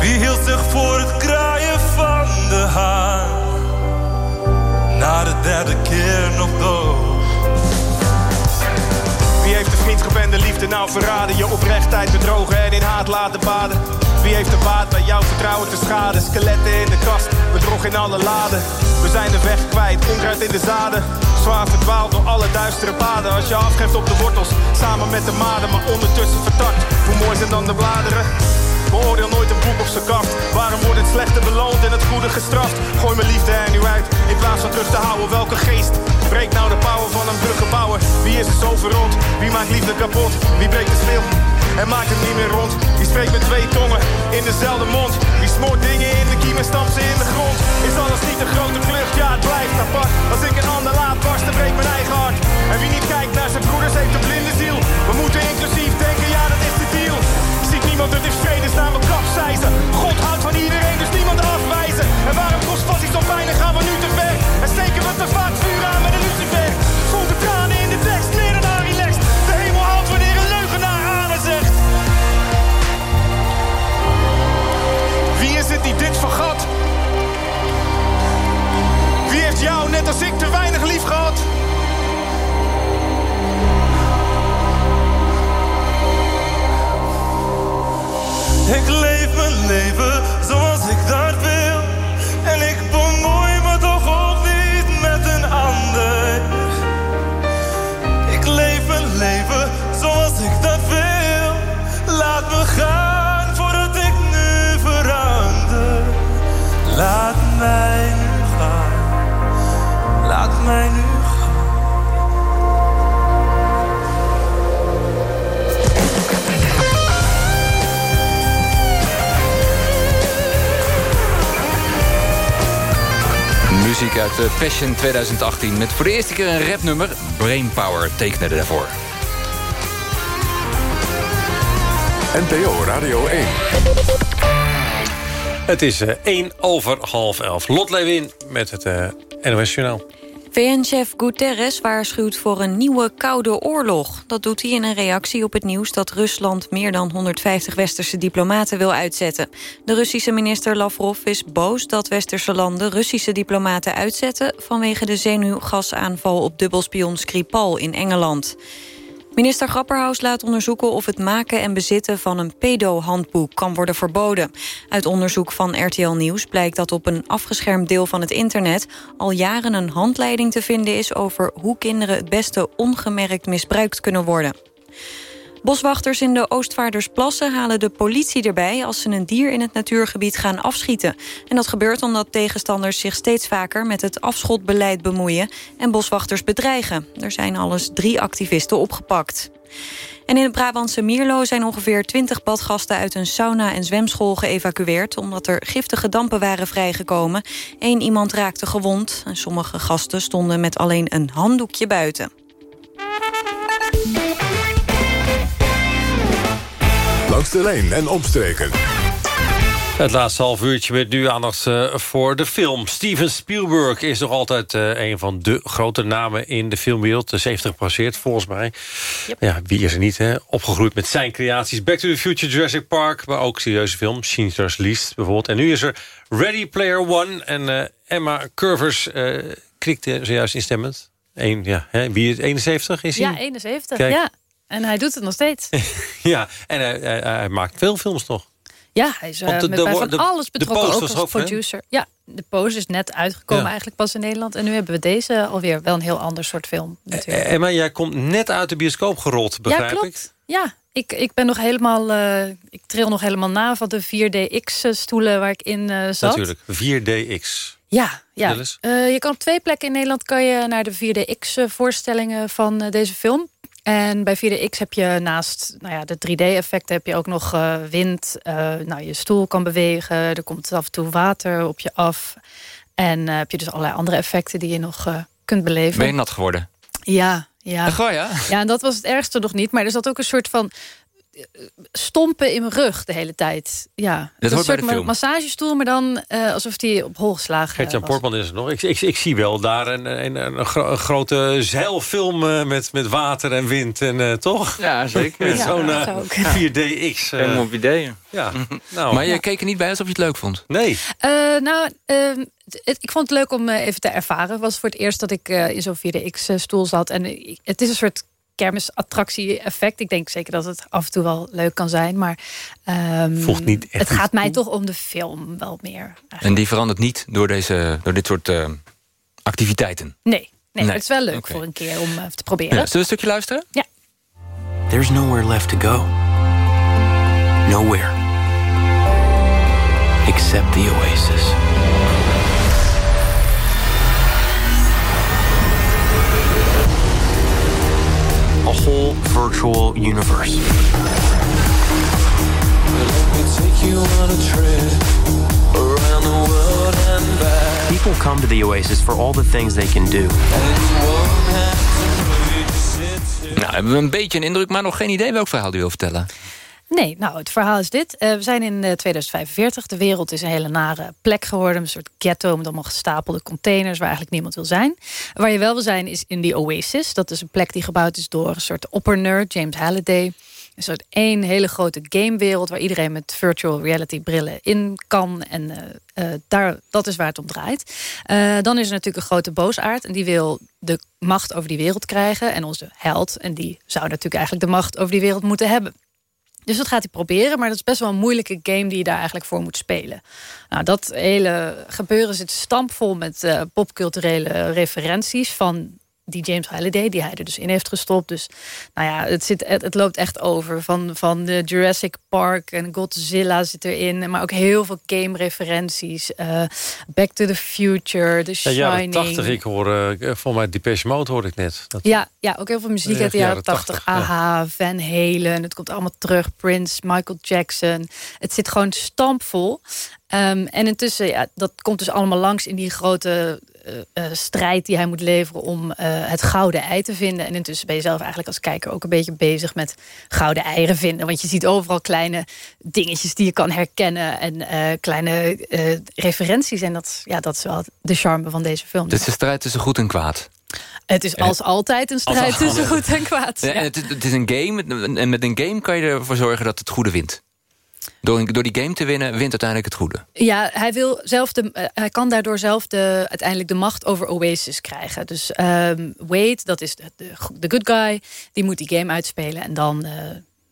[SPEAKER 16] Wie hield zich voor het kraaien van de haan? Na de derde keer nog dood.
[SPEAKER 17] Wie heeft de vriendschap en de liefde nou verraden? Je oprechtheid bedrogen en in haat laten baden? Wie heeft de baat bij jouw vertrouwen te schaden? Skeletten in de kast, bedrog in alle laden. We zijn de weg kwijt, onkruid in de zaden. Zwaar verdwaald door alle duistere paden. Als je afgeeft op de wortels, samen met de maden. Maar ondertussen vertakt, hoe mooi zijn dan de bladeren? Beoordeel nooit een boek op zijn kaft. Waarom wordt het slechte beloond en het goede gestraft? Gooi mijn liefde er nu uit, in plaats van terug te houden. Welke geest breekt nou de power van een bruggenbouwer? Wie is er zo verrond? Wie maakt liefde kapot? Wie breekt de spil? En maakt het niet meer rond. Die spreekt met twee tongen in dezelfde mond. Die smoort dingen in de kiem en stampt ze in de grond. Is alles niet een
[SPEAKER 16] leven zoals ik dat wil.
[SPEAKER 11] Muziek uit de Passion 2018 met voor de eerste keer een rapnummer. Brainpower tekende daarvoor.
[SPEAKER 8] NPO Radio 1.
[SPEAKER 10] Het is uh, 1 over half 11. Lot Lewin met het uh, NOS Journaal.
[SPEAKER 1] VN-chef Guterres waarschuwt voor een nieuwe koude oorlog. Dat doet hij in een reactie op het nieuws dat Rusland... meer dan 150 westerse diplomaten wil uitzetten. De Russische minister Lavrov is boos dat westerse landen... Russische diplomaten uitzetten... vanwege de zenuwgasaanval op dubbelspion Skripal in Engeland. Minister Grapperhaus laat onderzoeken of het maken en bezitten van een pedo-handboek kan worden verboden. Uit onderzoek van RTL Nieuws blijkt dat op een afgeschermd deel van het internet al jaren een handleiding te vinden is over hoe kinderen het beste ongemerkt misbruikt kunnen worden. Boswachters in de Oostvaardersplassen halen de politie erbij... als ze een dier in het natuurgebied gaan afschieten. En dat gebeurt omdat tegenstanders zich steeds vaker... met het afschotbeleid bemoeien en boswachters bedreigen. Er zijn alles drie activisten opgepakt. En in het Brabantse Mierlo zijn ongeveer 20 badgasten... uit een sauna- en zwemschool geëvacueerd... omdat er giftige dampen waren vrijgekomen. Eén iemand raakte gewond en sommige gasten stonden met alleen een handdoekje buiten.
[SPEAKER 8] Langs de lijn en omstreken.
[SPEAKER 10] Het laatste half uurtje met nu aandacht uh, voor de film. Steven Spielberg is nog altijd uh, een van de grote namen in de filmwereld. De 70 passeert volgens mij. Yep. Ja, wie is er niet, hè? Opgegroeid met zijn creaties. Back to the Future, Jurassic Park, maar ook serieuze films. Schindler's List bijvoorbeeld. En nu is er Ready Player One. En uh, Emma Curvers klikte zojuist instemmend. Eén, ja, hè? Wie is 71 is hij?
[SPEAKER 18] Ja, 71, Kijk. ja. En hij doet het nog steeds.
[SPEAKER 10] ja, en hij, hij, hij, maakt veel films nog.
[SPEAKER 18] Ja, hij is uh, de, met de, van de, alles betrokken, ook als ook, producer. Ja, de Pose is net uitgekomen ja. eigenlijk pas in Nederland. En nu hebben we deze alweer wel een heel ander soort film. Natuurlijk.
[SPEAKER 10] Eh, maar jij komt net uit de bioscoop gerold, begrijp
[SPEAKER 18] ja, klopt.
[SPEAKER 10] ik?
[SPEAKER 18] Ja, ik, ik ben nog helemaal... Uh, ik tril nog helemaal na van de 4DX-stoelen waar ik in uh, zat.
[SPEAKER 10] Natuurlijk, 4DX.
[SPEAKER 18] Ja, ja. Uh, je kan op twee plekken in Nederland kan je naar de 4DX-voorstellingen van deze film. En bij 4DX heb je naast nou ja, de 3D-effecten... heb je ook nog uh, wind. Uh, nou, je stoel kan bewegen. Er komt af en toe water op je af. En uh, heb je dus allerlei andere effecten die je nog kunt beleven.
[SPEAKER 11] Ben je nat geworden?
[SPEAKER 18] Ja, ja.
[SPEAKER 11] Ach, ja?
[SPEAKER 18] Ja, en dat was het ergste nog niet. Maar er zat ook een soort van stompen in mijn rug de hele tijd. Ja,
[SPEAKER 11] dat
[SPEAKER 18] een
[SPEAKER 11] soort
[SPEAKER 18] ma massagestoel, maar dan uh, alsof die op hol geslagen
[SPEAKER 10] Gert-Jan Portman is er nog. Ik, ik, ik, zie wel daar een, een, een, gro een grote zeilfilm uh, met, met water en wind. En, uh, toch?
[SPEAKER 13] Ja, zeker.
[SPEAKER 10] met zo'n 4DX.
[SPEAKER 13] Helemaal op ideeën.
[SPEAKER 10] Ja.
[SPEAKER 11] nou, maar je keek er niet bij alsof je het leuk vond?
[SPEAKER 10] Nee.
[SPEAKER 18] nou, ehm, het, ik vond het leuk om even te ervaren. Het was voor het eerst dat ik in zo'n 4DX-stoel zat. En het is een soort kermisattractie-effect. Ik denk zeker dat het af en toe wel leuk kan zijn. Maar um,
[SPEAKER 10] niet echt
[SPEAKER 18] het gaat mij toch om de film wel meer. Eigenlijk.
[SPEAKER 11] En die verandert niet door, deze, door dit soort uh, activiteiten?
[SPEAKER 18] Nee, nee, nee. het is wel leuk okay. voor een keer om uh, te proberen. Ja,
[SPEAKER 11] zullen we een stukje luisteren?
[SPEAKER 18] Ja.
[SPEAKER 19] There's nowhere left to go. Nowhere. Except the oasis. A whole virtual universe. People come to the Oasis for all the things they can do.
[SPEAKER 11] Nou, hebben we een beetje een indruk, maar nog geen idee welk verhaal u wil vertellen.
[SPEAKER 18] Nee, nou, het verhaal is dit. Uh, we zijn in uh, 2045. De wereld is een hele nare plek geworden. Een soort ghetto met allemaal gestapelde containers... waar eigenlijk niemand wil zijn. Waar je wel wil zijn is in die Oasis. Dat is een plek die gebouwd is door een soort oppernerd, James Halliday. Een soort één hele grote gamewereld... waar iedereen met virtual reality brillen in kan. En uh, daar, dat is waar het om draait. dan is er natuurlijk een grote boosaard. En die wil de macht over die wereld krijgen. En onze held. En die zou natuurlijk eigenlijk de macht over die wereld moeten hebben. Dus dat gaat hij proberen, maar dat is best wel een moeilijke game... die je daar eigenlijk voor moet spelen. Nou, dat hele gebeuren zit stampvol met uh, popculturele referenties... van die James Halliday, die hij er dus in heeft gestopt. Dus nou ja, het, zit, het, het, loopt echt over. Van, van de Jurassic Park en Godzilla zit erin. Maar ook heel veel game-referenties. Uh, Back to the Future, The Shining. Ja, jaren
[SPEAKER 10] 80, ik hoor, uh, voor mij Depeche Mode hoorde ik net.
[SPEAKER 18] Dat... Ja, ja, ook heel veel muziek uit de jaren 80. 80 Aha, Van Halen, het komt allemaal terug. Prince, Michael Jackson. Het zit gewoon stampvol. Um, en intussen, ja, dat komt dus allemaal langs in die grote strijd die hij moet leveren om uh, het gouden ei te vinden. En intussen ben je zelf eigenlijk als kijker ook een beetje bezig met gouden eieren vinden. Want je ziet overal kleine dingetjes die je kan herkennen en kleine referenties. En dat, ja, dat is wel de charme van deze film.
[SPEAKER 11] Het is een strijd tussen goed en kwaad.
[SPEAKER 18] Het is als altijd een strijd tussen goed en kwaad.
[SPEAKER 11] Ja, en het, het, is een game en met een game kan je ervoor zorgen dat het goede wint. Door, door die game te winnen, wint uiteindelijk het goede.
[SPEAKER 18] Ja, hij, wil zelf de, uh, hij kan daardoor zelf de, uiteindelijk de macht over Oasis krijgen. Dus um, Wade, dat is de, de, de, good guy, die moet die game uitspelen. En dan uh,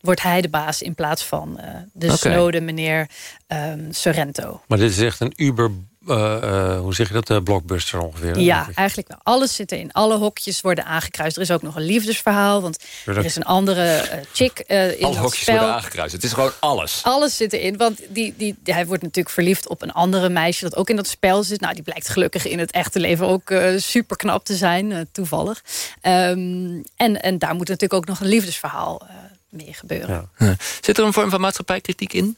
[SPEAKER 18] wordt hij de baas in plaats van uh, de okay. snode meneer um, Sorrento.
[SPEAKER 10] Maar dit is echt een uber uh, uh, hoe zeg je dat, de blockbuster ongeveer?
[SPEAKER 18] Ja, eigenlijk wel. Alles zit erin. Alle hokjes worden aangekruist. Er is ook nog een liefdesverhaal, want er is een andere uh, chick in
[SPEAKER 11] Alle hokjes
[SPEAKER 18] spel.
[SPEAKER 11] worden aangekruist. Het is gewoon alles.
[SPEAKER 18] Alles zit erin, want die, die, hij wordt natuurlijk verliefd op een andere meisje... dat ook in dat spel zit. Nou, die blijkt gelukkig in het echte leven ook super knap te zijn, toevallig. Um, en, en daar moet natuurlijk ook nog een liefdesverhaal mee gebeuren.
[SPEAKER 11] Ja. Zit er een vorm van maatschappijkritiek in?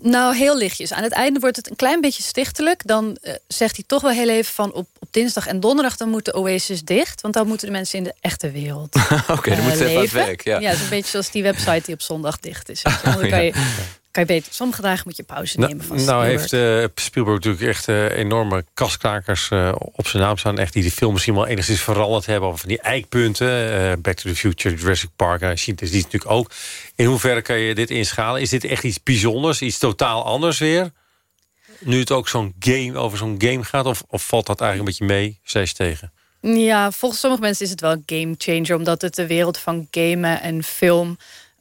[SPEAKER 18] Nou, heel lichtjes. Aan het einde wordt het een klein beetje stichtelijk. Dan uh, zegt hij toch wel heel even van op, op dinsdag en donderdag... dan moet de Oasis dicht, want dan moeten de mensen in de echte wereld
[SPEAKER 11] Oké, okay, dan uh, moet ze even aan het werk. Ja,
[SPEAKER 18] ja het is een beetje zoals die website die op zondag dicht is. Kan je, kan je beter. Sommige dagen moet je pauze nemen.
[SPEAKER 10] Nou, nou heeft uh, Spielberg natuurlijk echt uh, enorme kastkrakers uh, op zijn naam staan. Echt die de film misschien wel enigszins veranderd hebben. Of van die eikpunten. Back to the Future, Jurassic Park. En ziet is natuurlijk ook. In hoeverre kan je dit inschalen? Is dit echt iets bijzonders? Iets totaal anders weer? Nu het ook zo'n game over zo'n game gaat? Of, of valt dat eigenlijk een beetje mee? Zij tegen?
[SPEAKER 18] Ja, volgens sommige mensen is het wel een game changer. Omdat het de wereld van gamen en film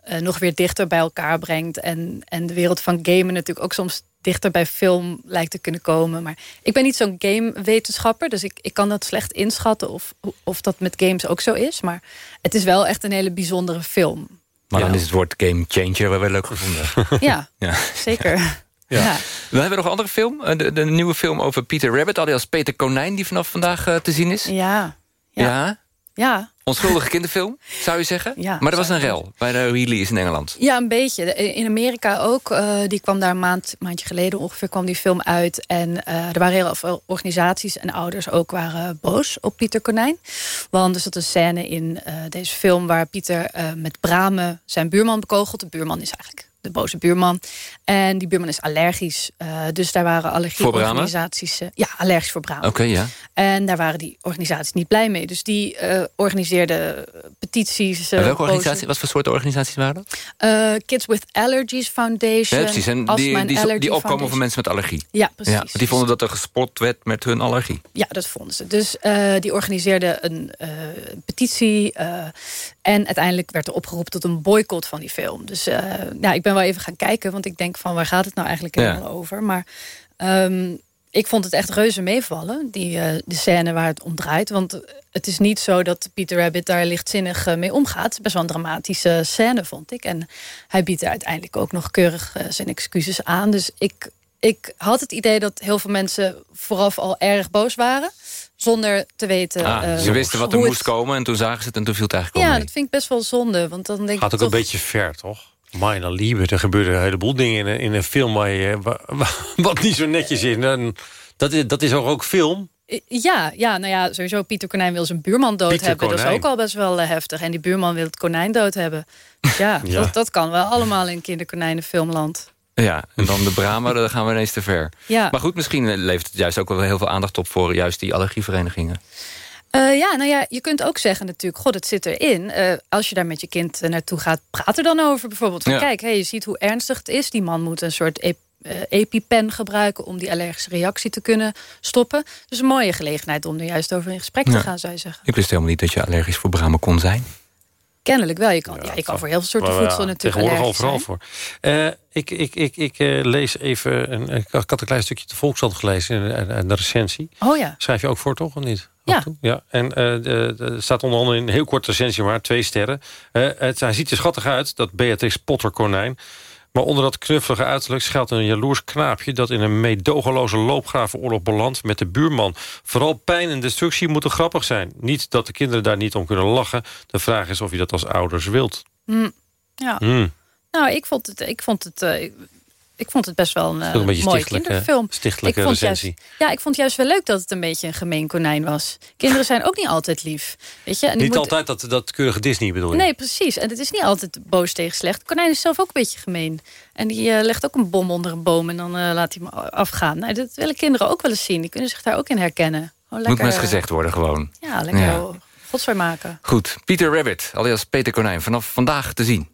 [SPEAKER 18] uh, nog weer dichter bij elkaar brengt. En, en de wereld van gamen natuurlijk ook soms dichter bij film lijkt te kunnen komen. Maar ik ben niet zo'n gamewetenschapper, dus ik, ik kan dat slecht inschatten of, of dat met games ook zo is. Maar het is wel echt een hele bijzondere film.
[SPEAKER 11] Maar ja. dan is het woord game changer wel weer leuk gevonden.
[SPEAKER 18] Ja, ja. zeker. Ja. ja.
[SPEAKER 11] We hebben nog een andere film. De, de nieuwe film over Peter Rabbit, alias Peter Konijn... die vanaf vandaag uh, te zien is.
[SPEAKER 18] Ja.
[SPEAKER 11] Ja?
[SPEAKER 18] Ja.
[SPEAKER 11] Onschuldige kinderfilm, zou je zeggen?
[SPEAKER 18] Ja,
[SPEAKER 11] maar er was een rel bij de release in Engeland.
[SPEAKER 18] Ja, een beetje. In Amerika ook. eh, die kwam daar een maand, maandje geleden ongeveer kwam die film uit. En eh, er waren heel veel organisaties en ouders ook waren boos op Pieter Konijn. Want er zat een scène in eh, deze film waar Pieter met bramen zijn buurman bekogelt. De buurman is eigenlijk de boze buurman. En die buurman is allergisch. eh, dus daar waren allergieorganisaties... eh, ja, allergisch voor bramen.
[SPEAKER 11] Oké, ja.
[SPEAKER 18] En daar waren die organisaties niet blij mee. Dus die eh, organiseerden petities.
[SPEAKER 11] welke organisatie, wat voor soort organisaties waren dat?
[SPEAKER 18] Kids with Allergies Foundation.
[SPEAKER 11] Ja, precies. En die, die,
[SPEAKER 18] Allergy
[SPEAKER 11] die opkomen voor
[SPEAKER 18] Foundation.
[SPEAKER 11] mensen met allergie.
[SPEAKER 18] Ja, precies.
[SPEAKER 11] die vonden dat er gespot werd met hun allergie.
[SPEAKER 18] Ja, dat vonden ze. Dus die organiseerden een petitie. en uiteindelijk werd er opgeroepen tot een boycott van die film. Dus ja, ik ben wel even gaan kijken. Want ik denk van waar gaat het nou eigenlijk
[SPEAKER 11] Ja.
[SPEAKER 18] helemaal over? Maar ehm, ik vond het echt reuze meevallen. Die, eh, de scène waar het om draait. Want het is niet zo dat Peter Rabbit daar lichtzinnig eh, mee omgaat. Het is best wel een dramatische scène, vond ik. En hij biedt er uiteindelijk ook nog keurig eh, zijn excuses aan. Dus ik, ik had het idee dat heel veel mensen vooraf al erg boos waren. Zonder te weten
[SPEAKER 11] Ah, ze wisten wat er moest
[SPEAKER 18] het-
[SPEAKER 11] komen en toen zagen ze het en toen viel het eigenlijk
[SPEAKER 18] Ja, dat vind ik best wel zonde. Want dan denk
[SPEAKER 10] Gaat
[SPEAKER 18] ik
[SPEAKER 10] ook
[SPEAKER 18] toch...
[SPEAKER 10] een beetje ver, toch? Meine lieve, er gebeuren een heleboel dingen in een, in een film... Waar je, wa- wa- wat niet zo netjes is. En dat, is dat is ook, ook film.
[SPEAKER 18] Ja, ja, nou ja, sowieso Pieter Konijn wil zijn buurman dood
[SPEAKER 10] Pieter
[SPEAKER 18] hebben. Dat is ook al best wel eh, heftig. En die buurman wil het konijn dood hebben. Dus ja,
[SPEAKER 11] Ja.
[SPEAKER 18] Dat, dat kan wel allemaal in kinderkonijnenfilmland.
[SPEAKER 11] Ja, en dan de Brahma, daar gaan we ineens te ver.
[SPEAKER 18] Ja.
[SPEAKER 11] Maar goed, misschien eh, levert het juist ook wel heel veel aandacht op... voor juist die allergieverenigingen.
[SPEAKER 18] Eh, ja, nou ja, je kunt ook zeggen natuurlijk, god, het zit erin. Eh, als je daar met je kind eh, naartoe gaat, praat er dan over bijvoorbeeld. Van,
[SPEAKER 11] Ja.
[SPEAKER 18] Kijk, hey, je ziet hoe ernstig het is. Die man moet een soort ep- EpiPen gebruiken... om die allergische reactie te kunnen stoppen. Dus een mooie gelegenheid om er juist over in gesprek te gaan, zou je zeggen.
[SPEAKER 11] Ik wist helemaal niet dat je allergisch voor Brahma kon zijn.
[SPEAKER 18] Kennelijk wel. Je kan, ja, je kan voor heel veel soorten voedsel
[SPEAKER 10] ja,
[SPEAKER 18] natuurlijk
[SPEAKER 10] Tegenwoordig overal voor. Eh, ik ik, ik, ik eh, lees even... Een, ik had een klein stukje de Volkskrant gelezen... en, de recensie.
[SPEAKER 18] Oh ja.
[SPEAKER 10] Schrijf je ook voor, toch? Of niet?
[SPEAKER 18] Ja.
[SPEAKER 10] Ja. En eh, er staat onder andere in een heel korte recensie maar, twee sterren. Het, hij ziet er schattig uit, dat Beatrix Potter konijn. Maar onder dat knuffelige uiterlijk schuilt een jaloers knaapje... dat in een meedogenloze loopgravenoorlog belandt met de buurman. Vooral pijn en destructie moeten grappig zijn. Niet dat de kinderen daar niet om kunnen lachen. De vraag is of je dat als ouders wilt.
[SPEAKER 18] Hm, ja.
[SPEAKER 10] Hmm.
[SPEAKER 18] Nou, ik vond het, ik vond het, eh, ik, vond het best wel een, eh,
[SPEAKER 10] een
[SPEAKER 18] mooie
[SPEAKER 10] stichtelijke-
[SPEAKER 18] kinderfilm.
[SPEAKER 10] stichtelijke
[SPEAKER 18] ik vond
[SPEAKER 10] recensie.
[SPEAKER 18] Juist, ja, ik vond juist wel leuk dat het een beetje een gemeen konijn was. Kinderen zijn ook niet altijd lief. Weet je? En
[SPEAKER 10] Niet
[SPEAKER 18] moet-
[SPEAKER 10] altijd dat, dat keurige Disney bedoel je?
[SPEAKER 18] Nee, precies. En het is niet altijd boos tegen slecht. Konijn is zelf ook een beetje gemeen. En die eh, legt ook een bom onder een boom en dan eh, laat hij hem afgaan. Nou, dat willen kinderen ook wel eens zien. Die kunnen zich daar ook in herkennen. Gewoon
[SPEAKER 11] Moet
[SPEAKER 18] lekker,
[SPEAKER 11] maar eens gezegd worden gewoon.
[SPEAKER 18] Ja, lekker
[SPEAKER 11] Ja.
[SPEAKER 18] maken.
[SPEAKER 11] Goed, Pieter Rabbit, alias Peter Konijn, vanaf vandaag te zien.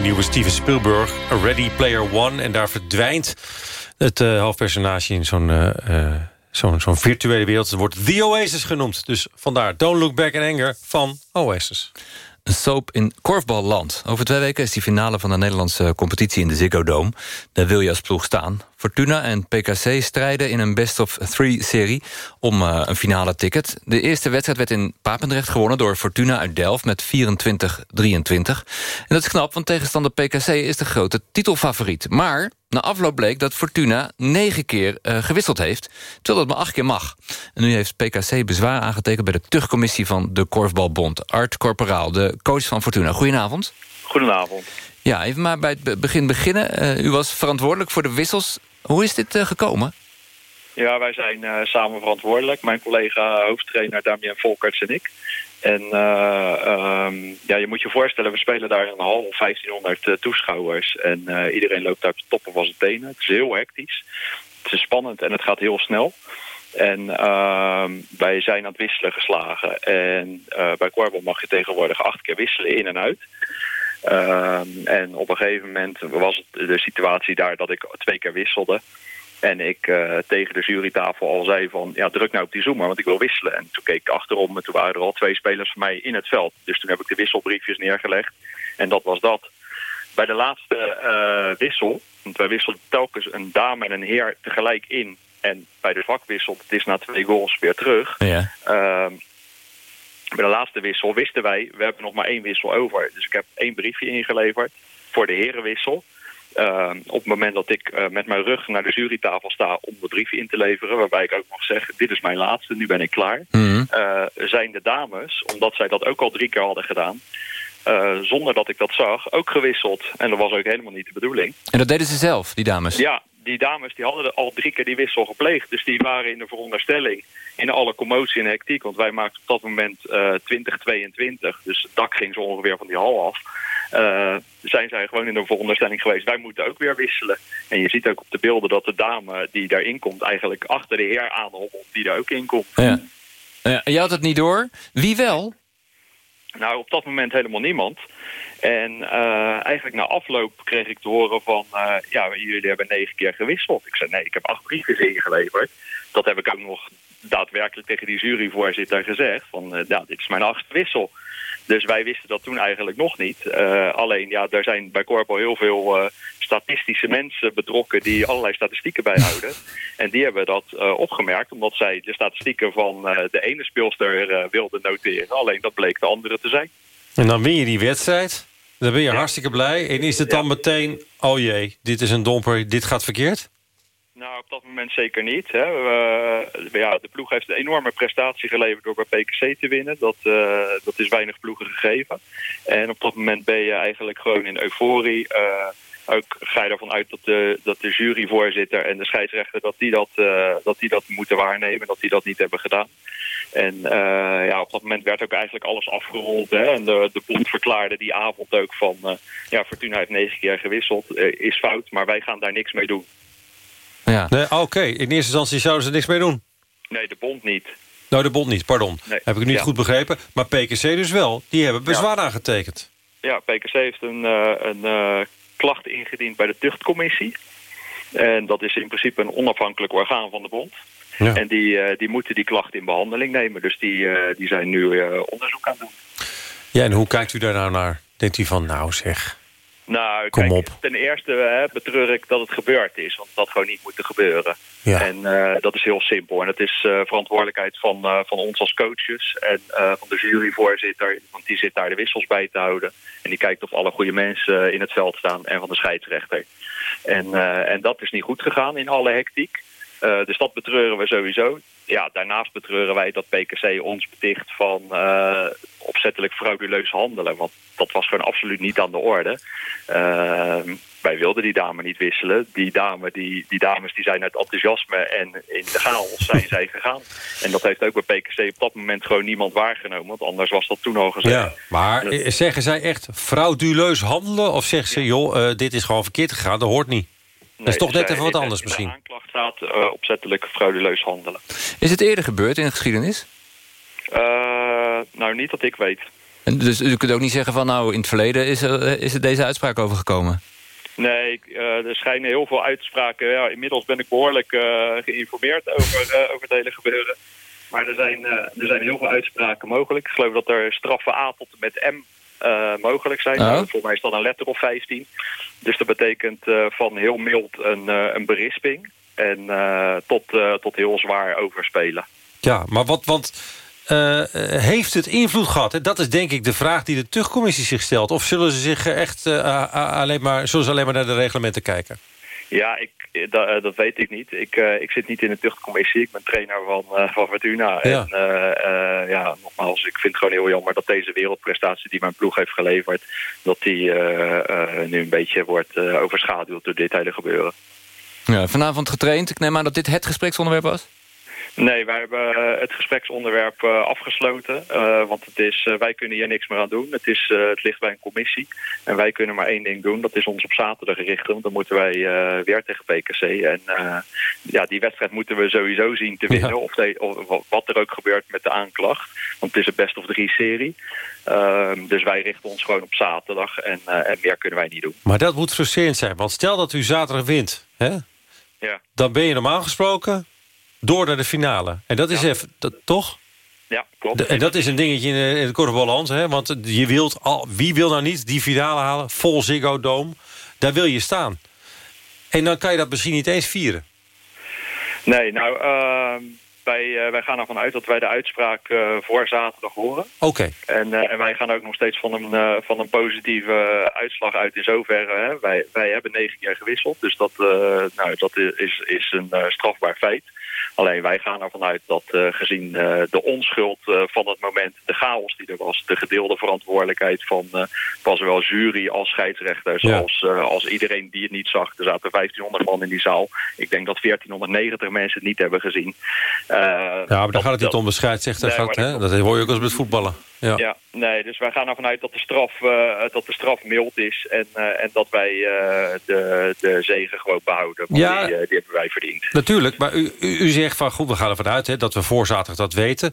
[SPEAKER 10] Nieuwe Steven Spielberg, Ready Player One. En daar verdwijnt het uh, hoofdpersonage in zo'n uh, zo'n zo'n virtuele wereld. Het wordt The Oasis genoemd. Dus vandaar Don't Look Back in Anger van Oasis.
[SPEAKER 11] Een soap in korfballand. Over twee weken is die finale van de Nederlandse competitie in de Ziggo Dome. Daar wil je als ploeg staan. Fortuna en PKC strijden in een best-of-three-serie om uh, een finale ticket. De eerste wedstrijd werd in Papendrecht gewonnen door Fortuna uit Delft met 24-23. En dat is knap, want tegenstander PKC is de grote titelfavoriet. Maar na afloop bleek dat Fortuna negen keer uh, gewisseld heeft... terwijl dat maar acht keer mag. En nu heeft PKC bezwaar aangetekend bij de tuchtcommissie van de Korfbalbond. Art Corporaal, de coach van Fortuna. Goedenavond.
[SPEAKER 20] Goedenavond.
[SPEAKER 11] Ja, even maar bij het begin beginnen. Uh, u was verantwoordelijk voor de wissels. Hoe is dit uh, gekomen?
[SPEAKER 20] Ja, wij zijn samen verantwoordelijk. Mijn collega hoofdtrainer Damien Volkerts en ik. En um, ja, je moet je voorstellen, we spelen daar een hal 1500 toeschouwers. En iedereen loopt daar op de toppen van zijn tenen. Het is heel hectisch. Het is spannend en het gaat heel snel. En uh, wij zijn aan het wisselen geslagen. En bij Corbel mag je tegenwoordig acht keer wisselen in en uit. Uh, en op een gegeven moment was het de situatie daar dat ik twee keer wisselde. En ik uh, tegen de jurytafel al zei van, ja, druk nou op die zoomer, want ik wil wisselen. En toen keek ik achterom en toen waren er al twee spelers van mij in het veld. Dus toen heb ik de wisselbriefjes neergelegd. En dat was dat. Bij de laatste uh, wissel, want wij wisselden telkens een dame en een heer tegelijk in. En bij de vakwissel, het is na twee goals weer terug.
[SPEAKER 11] Ja.
[SPEAKER 20] Uh, bij de laatste wissel wisten wij, we hebben nog maar één wissel over. Dus ik heb één briefje ingeleverd voor de herenwissel. Uh, op het moment dat ik uh, met mijn rug naar de jurytafel sta om de briefje in te leveren... waarbij ik ook mag zeggen, dit is mijn laatste, nu ben ik klaar...
[SPEAKER 11] Mm.
[SPEAKER 20] Uh, zijn de dames, omdat zij dat ook al drie keer hadden gedaan... Zonder dat ik dat zag, ook gewisseld. En dat was ook helemaal niet de bedoeling.
[SPEAKER 11] En dat deden ze zelf, die dames?
[SPEAKER 20] Ja, die dames die hadden al drie keer die wissel gepleegd. Dus die waren in de veronderstelling in alle commotie en hectiek. Want wij maakten op dat moment uh, 2022. Dus het dak ging zo ongeveer van die hal af. Uh, zijn zij gewoon in de veronderstelling geweest. Wij moeten ook weer wisselen. En je ziet ook op de beelden dat de dame die daarin komt... eigenlijk achter de heer aanhobbelt die daar ook in komt.
[SPEAKER 11] Ja, je had het niet door. Wie wel?
[SPEAKER 20] Nou, op dat moment helemaal niemand. En uh, eigenlijk na afloop kreeg ik te horen van... Uh, ja, jullie hebben negen keer gewisseld. Ik zei, nee, ik heb acht briefjes ingeleverd. Dat heb ik ook nog daadwerkelijk tegen die juryvoorzitter gezegd. Van, uh, ja, dit is mijn achtste wissel. Dus wij wisten dat toen eigenlijk nog niet. alleen, ja, er zijn bij Corpo heel veel statistische mensen betrokken... die allerlei statistieken bijhouden. en die hebben dat opgemerkt... omdat zij de statistieken van de ene speelster wilden noteren. Alleen dat bleek de andere te zijn.
[SPEAKER 10] En dan win je die wedstrijd. Dan ben je ja. hartstikke blij. En is het dan ja. meteen, oh jee, dit is een domper, dit gaat verkeerd?
[SPEAKER 20] Nou, op dat moment zeker niet. Hè. Uh, ja, de ploeg heeft een enorme prestatie geleverd door bij PKC te winnen. Dat, uh, dat is weinig ploegen gegeven. En op dat moment ben je eigenlijk gewoon in euforie. Uh, ook ga je ervan uit dat de, dat de juryvoorzitter en de scheidsrechter... dat die dat, dat die dat moeten waarnemen, dat die dat niet hebben gedaan. En ja, op dat moment werd ook eigenlijk alles afgerold. Hè? En de, de bond verklaarde die avond ook van... Ja, Fortuna heeft negen keer gewisseld. Is fout, maar wij gaan daar niks mee doen.
[SPEAKER 10] Ja. Nee, Oké, okay. in eerste instantie zouden ze niks mee doen?
[SPEAKER 20] Nee, de bond niet.
[SPEAKER 10] Nou, de bond niet, pardon. Nee. Heb ik niet ja. goed begrepen. Maar PKC dus wel. Die hebben bezwaar ja. aangetekend.
[SPEAKER 20] Ja, PKC heeft een, een klacht ingediend bij de tuchtcommissie. En dat is in principe een onafhankelijk orgaan van de bond. Ja. En die, uh, die moeten die klacht in behandeling nemen. Dus die, uh, die zijn nu uh, onderzoek aan het doen.
[SPEAKER 10] Ja, en hoe kijkt u daar nou naar? Denkt u van, nou zeg,
[SPEAKER 20] nou,
[SPEAKER 10] kom
[SPEAKER 20] kijk,
[SPEAKER 10] op.
[SPEAKER 20] Ten eerste hè, betreur ik dat het gebeurd is. Want dat gewoon niet moet gebeuren.
[SPEAKER 10] Ja.
[SPEAKER 20] En dat is heel simpel. En dat is verantwoordelijkheid van, van ons als coaches. En van de juryvoorzitter. Want die zit daar de wissels bij te houden. En die kijkt of alle goede mensen in het veld staan. En van de scheidsrechter. En, en dat is niet goed gegaan in alle hectiek. Uh, dus dat betreuren we sowieso. Ja, daarnaast betreuren wij dat PKC ons beticht van uh, opzettelijk frauduleus handelen. Want dat was gewoon absoluut niet aan de orde. Uh, wij wilden die dame niet wisselen. Die, dame, die, die dames die zijn uit enthousiasme en in de chaos zijn zij gegaan. En dat heeft ook bij PKC op dat moment gewoon niemand waargenomen. Want anders was dat toen al gezegd.
[SPEAKER 10] Ja, maar dat... zeggen zij echt frauduleus handelen? Of zeggen ze, joh, dit is gewoon verkeerd gegaan, dat hoort niet?
[SPEAKER 20] Nee,
[SPEAKER 10] dat is toch net even wat anders
[SPEAKER 20] in
[SPEAKER 10] misschien.
[SPEAKER 20] De aanklacht staat uh, opzettelijk frauduleus handelen.
[SPEAKER 11] Is het eerder gebeurd in de geschiedenis?
[SPEAKER 20] Uh, nou, niet dat ik weet.
[SPEAKER 11] En dus u kunt ook niet zeggen van... nou, in het verleden is er, is er deze uitspraak overgekomen.
[SPEAKER 20] Nee, ik, eh, er schijnen heel veel uitspraken. Ja, inmiddels ben ik behoorlijk eh, geïnformeerd over, eh, over het hele gebeuren. Maar er zijn, eh, er zijn heel veel uitspraken mogelijk. Ik geloof dat er straffen A tot en met M eh, mogelijk zijn.
[SPEAKER 11] Oh.
[SPEAKER 20] Nou, volgens mij is dat een letter of 15. Dus dat betekent eh, van heel mild een, eh, een berisping... en eh, tot, eh, tot heel zwaar overspelen.
[SPEAKER 10] Ja, maar wat, want eh, heeft het invloed gehad? Dat is denk ik de vraag die de tuchtcommissie zich stelt. Of zullen ze zich echt eh, alleen maar, zullen ze alleen maar naar de reglementen kijken?
[SPEAKER 20] Ja, ik, eh, da- eh, dat weet ik niet. Ik, eh, ik zit niet in de tuchtcommissie. Ik ben trainer van, eh, van Fortuna.
[SPEAKER 10] Ja.
[SPEAKER 20] En ja, nogmaals, ik vind het gewoon heel jammer dat deze wereldprestatie die mijn ploeg heeft geleverd, dat die nu een beetje wordt overschaduwd door dit hele gebeuren.
[SPEAKER 11] Ja, vanavond getraind. Ik neem aan dat dit het gespreksonderwerp was?
[SPEAKER 20] Nee, wij hebben eh, het gespreksonderwerp eh, afgesloten. eh, want het is, wij kunnen hier niks meer aan doen. Het, is, het ligt bij een commissie. En wij kunnen maar één ding doen. Dat is ons op zaterdag richten. Want dan moeten wij weer tegen PKC. En ja, die wedstrijd moeten we sowieso zien te winnen.
[SPEAKER 10] Ja.
[SPEAKER 20] Of, de- of wa- wat er ook gebeurt met de aanklacht. Want het is een best of drie serie. Ehm, dus wij richten ons gewoon op zaterdag. En, en meer kunnen wij niet doen.
[SPEAKER 10] Maar dat moet frustrerend zijn. Want stel dat u zaterdag wint, hè?
[SPEAKER 20] Ja,
[SPEAKER 10] dan ben je normaal gesproken door naar de finale. En dat is even, dat, toch?
[SPEAKER 20] ja klopt.
[SPEAKER 10] En dat is een dingetje in de, in de korfbalans, hè? Want je wilt al, wie wil nou niet die finale halen? Vol Ziggo Dome. Daar wil je staan. En dan kan je dat misschien niet eens vieren.
[SPEAKER 20] Nee, nou, ehm, wij, eh, wij gaan ervan uit dat wij de uitspraak eh, voor zaterdag horen.
[SPEAKER 10] Oké.
[SPEAKER 20] En, eh, en wij gaan ook nog steeds van een, eh, van een positieve uitslag uit in zoverre. Hè. Wij, wij hebben negen keer gewisseld, dus dat, eh, nou, dat is, is een eh, strafbaar feit. Alleen wij gaan ervan uit dat eh, gezien eh, de onschuld eh, van het moment, de chaos die er was, de gedeelde verantwoordelijkheid van, van zowel jury als scheidsrechters,
[SPEAKER 10] Ja.
[SPEAKER 20] als, als iedereen die het niet zag. Er zaten 1500 man in die zaal. Ik denk dat 1490 mensen het niet hebben gezien.
[SPEAKER 10] Ja, maar daar gaat het niet om. De scheidsrechter
[SPEAKER 20] Nee,
[SPEAKER 10] gaat, hè? Dat hoor je ook als met voetballen. Ja.
[SPEAKER 20] ja, nee, dus wij gaan ervan uit dat de straf, eh, dat de straf mild is en, eh, en dat wij eh, de, de zegen gewoon behouden. Want
[SPEAKER 10] Ja.
[SPEAKER 20] die, die hebben wij verdiend.
[SPEAKER 10] Natuurlijk, maar u, u, u zegt van goed, we gaan ervan uit hè, dat we voor zaterdag dat weten.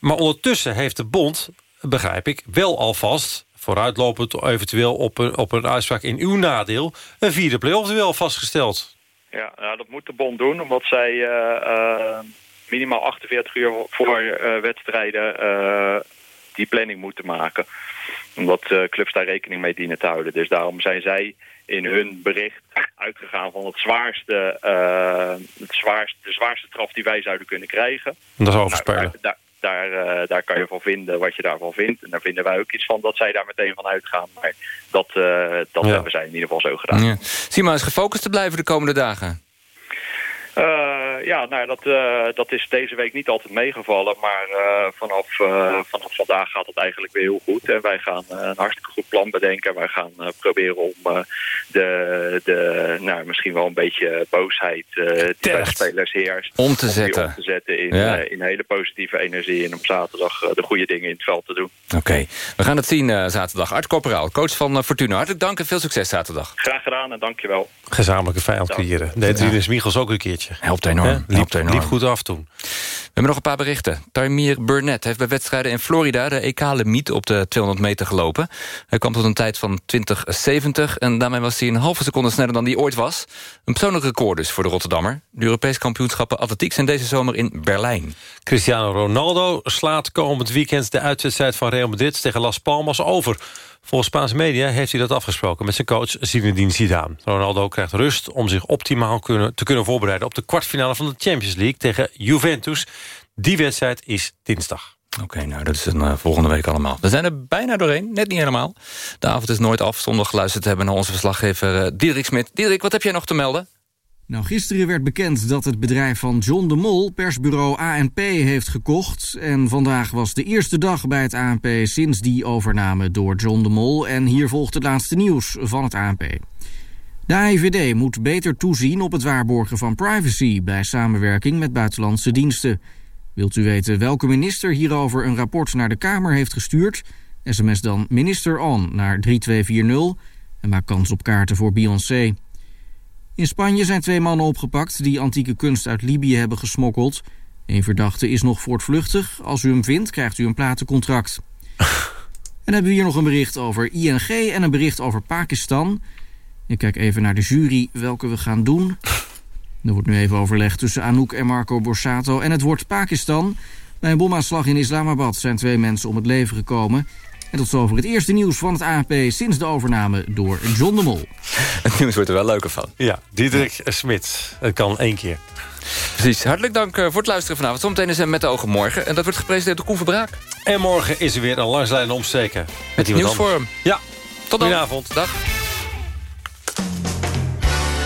[SPEAKER 10] Maar ondertussen heeft de bond, begrijp ik, wel alvast... vooruitlopend eventueel op een, op een uitspraak in uw nadeel... een vierde play-off duel vastgesteld.
[SPEAKER 20] Ja, nou, dat moet de bond doen, omdat zij minimaal 48 uur voor wedstrijden die planning moeten maken. Omdat eh, clubs daar rekening mee dienen te houden. Dus daarom zijn zij in hun bericht uitgegaan van het zwaarste, eh, het zwaarste, de zwaarste straf die wij zouden kunnen krijgen.
[SPEAKER 10] Dat is
[SPEAKER 20] Nou,
[SPEAKER 10] overspelen.
[SPEAKER 20] daar, daar, daar, eh, daar kan je van vinden wat je daarvan vindt. En daar vinden wij ook iets van dat zij daar meteen van uitgaan. Maar dat, eh, dat
[SPEAKER 11] Ja.
[SPEAKER 20] hebben zij in ieder geval zo gedaan.
[SPEAKER 11] Ja. Sima is gefocust te blijven de komende dagen.
[SPEAKER 20] Eh, ja, nou, dat, eh, dat is deze week niet altijd meegevallen. Maar eh, vanaf, eh, vanaf vandaag gaat het eigenlijk weer heel goed. En wij gaan eh, een hartstikke goed plan bedenken. Wij gaan eh, proberen om eh, de, de, nou, misschien wel een beetje boosheid eh die bij spelers heerst.
[SPEAKER 11] Om te zetten.
[SPEAKER 20] om te zetten in,
[SPEAKER 11] Ja.
[SPEAKER 20] in hele positieve energie. En op zaterdag de goede dingen in het veld te doen.
[SPEAKER 11] Oké, we gaan het zien eh, zaterdag. Art Corporaal, coach van Fortuna. Hartelijk dank en veel succes zaterdag.
[SPEAKER 20] Graag gedaan en dankjewel.
[SPEAKER 10] Gezamenlijke vijand creëren. Deed
[SPEAKER 11] Ja.
[SPEAKER 10] Rinus Michels ook een keertje.
[SPEAKER 11] Helpt enorm.
[SPEAKER 10] Liep, goed af toen.
[SPEAKER 11] We hebben nog een paar berichten. Tarmir Burnett heeft bij wedstrijden in Florida... de EK-limiet op de 200 meter gelopen. Hij kwam tot een tijd van 2070... en daarmee was hij een halve seconde sneller dan hij ooit was. Een persoonlijk record dus voor de Rotterdammer. De Europese kampioenschappen atletiek zijn deze zomer in Berlijn.
[SPEAKER 10] Cristiano Ronaldo slaat komend weekend de uitwedstrijd van Real Madrid tegen Las Palmas over. Volgens Spaanse media heeft hij dat afgesproken met zijn coach Zinedine Zidane. Ronaldo krijgt rust om zich optimaal kunnen, te kunnen voorbereiden op de kwartfinale van de Champions League tegen Juventus. Die wedstrijd is dinsdag.
[SPEAKER 11] Oké, nou dat is een eh, volgende week allemaal. We zijn er bijna doorheen, net niet helemaal. De avond is nooit af zonder geluisterd te hebben naar onze verslaggever uh, Diederik Smit. Diederik, wat heb jij nog te melden?
[SPEAKER 21] Nou, gisteren werd bekend dat het bedrijf van John de Mol persbureau ANP heeft gekocht. En vandaag was de eerste dag bij het ANP sinds die overname door John de Mol. En hier volgt het laatste nieuws van het ANP. De AIVD moet beter toezien op het waarborgen van privacy bij samenwerking met buitenlandse diensten. Wilt u weten welke minister hierover een rapport naar de Kamer heeft gestuurd? SMS dan minister on naar 3240 en maak kans op kaarten voor Beyoncé. In Spanje zijn twee mannen opgepakt die antieke kunst uit Libië hebben gesmokkeld. Een verdachte is nog voortvluchtig. Als u hem vindt, krijgt u een platencontract. dan hebben we hier nog een bericht over ING en een bericht over Pakistan. Ik kijk even naar de jury welke we gaan doen. Er wordt nu even overlegd tussen Anouk en Marco Borsato. En het wordt Pakistan. Bij een bomaanslag in Islamabad zijn twee mensen om het leven gekomen. En tot zover het eerste nieuws van het ANP sinds de overname door John de Mol.
[SPEAKER 11] Het nieuws wordt er wel leuker van.
[SPEAKER 10] Ja, Diederik Smit. Het kan één keer.
[SPEAKER 11] Precies. Hartelijk dank eh, voor het luisteren vanavond. Zometeen is Met de Ogen morgen. En dat wordt gepresenteerd door Koen Verbraak.
[SPEAKER 10] En morgen is er weer een langslijnende omsteken.
[SPEAKER 11] Met
[SPEAKER 10] iemand
[SPEAKER 11] nieuwsvorm.
[SPEAKER 10] Ja.
[SPEAKER 11] Tot dan.
[SPEAKER 10] Goedenavond.
[SPEAKER 11] Dag.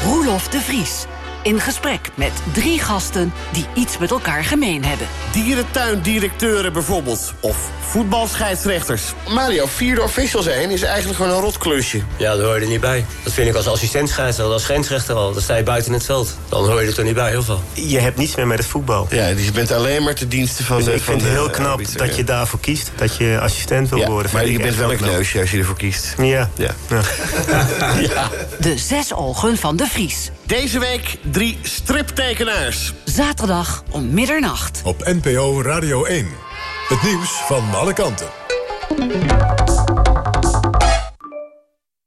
[SPEAKER 9] Roelof de Vries. In gesprek met drie gasten die iets met elkaar gemeen hebben.
[SPEAKER 22] Dierentuindirecteuren bijvoorbeeld. Of voetbalscheidsrechters.
[SPEAKER 23] Mario, vierde official zijn is eigenlijk gewoon een rotklusje.
[SPEAKER 24] Ja, daar hoor je er niet bij. Dat vind ik als assistent scheidsrechter, als grensrechter al. Dan sta je buiten het veld. Dan hoor je er toch niet bij, heel veel.
[SPEAKER 23] Je hebt niets meer met het voetbal. Ja, dus je bent alleen maar te diensten van
[SPEAKER 24] dus
[SPEAKER 23] de
[SPEAKER 24] ik vind het heel knap
[SPEAKER 23] arbiter,
[SPEAKER 24] dat
[SPEAKER 23] ja.
[SPEAKER 24] je daarvoor kiest. Dat je assistent wil
[SPEAKER 23] Ja,
[SPEAKER 24] worden.
[SPEAKER 23] maar je
[SPEAKER 24] ik
[SPEAKER 23] bent wel een kneusje als je ervoor kiest.
[SPEAKER 24] Ja.
[SPEAKER 23] Ja.
[SPEAKER 24] ja.
[SPEAKER 9] De zes ogen van de Vries.
[SPEAKER 22] Deze week drie striptekenaars.
[SPEAKER 9] Zaterdag om middernacht.
[SPEAKER 8] Op NPO Radio 1. Het nieuws van alle kanten.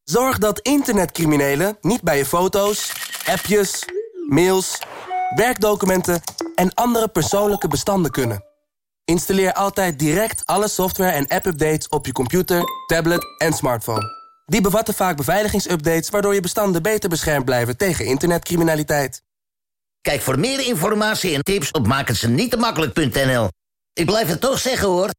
[SPEAKER 25] Zorg dat internetcriminelen niet bij je foto's, appjes, mails, werkdocumenten en andere persoonlijke bestanden kunnen. Installeer altijd direct alle software en app-updates op je computer, tablet en smartphone. Die bevatten vaak beveiligingsupdates waardoor je bestanden beter beschermd blijven tegen internetcriminaliteit.
[SPEAKER 26] Kijk voor meer informatie en tips op makkelijk.nl. Ik blijf het toch zeggen hoor.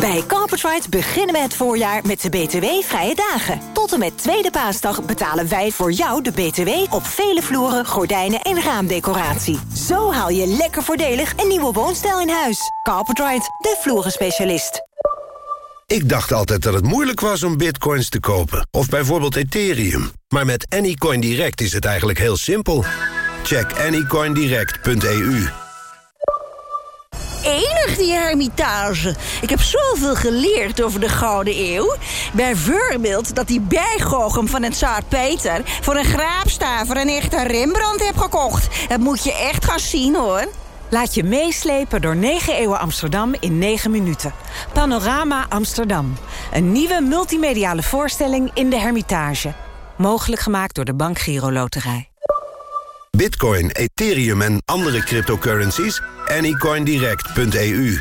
[SPEAKER 27] Bij Carpetride beginnen we het voorjaar met de BTW-vrije dagen. Tot en met tweede paasdag betalen wij voor jou de BTW... op vele vloeren, gordijnen en raamdecoratie. Zo haal je lekker voordelig een nieuwe woonstijl in huis. Carpetride, de vloerenspecialist.
[SPEAKER 28] Ik dacht altijd dat het moeilijk was om bitcoins te kopen. Of bijvoorbeeld Ethereum. Maar met Anycoin Direct is het eigenlijk heel simpel. Check anycoindirect.eu.
[SPEAKER 29] Enig die hermitage. Ik heb zoveel geleerd over de Gouden Eeuw. Bijvoorbeeld dat die berggochem van het Zaar Peter... voor een graapstaver een echte Rembrandt heb gekocht. Dat moet je echt gaan zien, hoor.
[SPEAKER 30] Laat je meeslepen door 9 eeuwen Amsterdam in 9 minuten. Panorama Amsterdam. Een nieuwe multimediale voorstelling in de Hermitage. Mogelijk gemaakt door de Bank Giro Loterij.
[SPEAKER 28] Bitcoin, Ethereum en andere cryptocurrencies? Anycoindirect.eu.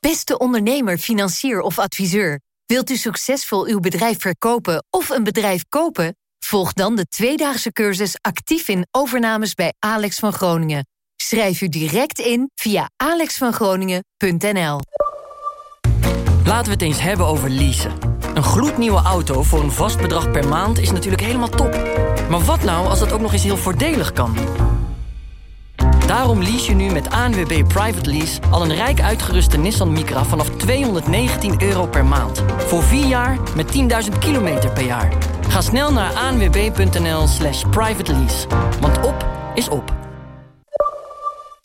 [SPEAKER 31] Beste ondernemer, financier of adviseur. Wilt u succesvol uw bedrijf verkopen of een bedrijf kopen? Volg dan de tweedaagse cursus actief in overnames bij Alex van Groningen. Schrijf u direct in via alexvangroningen.nl.
[SPEAKER 32] Laten we het eens hebben over leasen. Een gloednieuwe auto voor een vast bedrag per maand is natuurlijk helemaal top. Maar wat nou als dat ook nog eens heel voordelig kan? Daarom lease je nu met ANWB Private Lease al een rijk uitgeruste Nissan Micra vanaf 219 euro per maand. Voor 4 jaar met 10.000 kilometer per jaar. Ga snel naar anwb.nl slash private lease. Want op is op.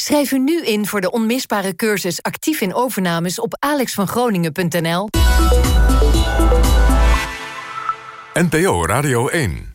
[SPEAKER 31] Schrijf u nu in voor de onmisbare cursus actief in overnames op alexvangroningen.nl.
[SPEAKER 8] NPO Radio 1.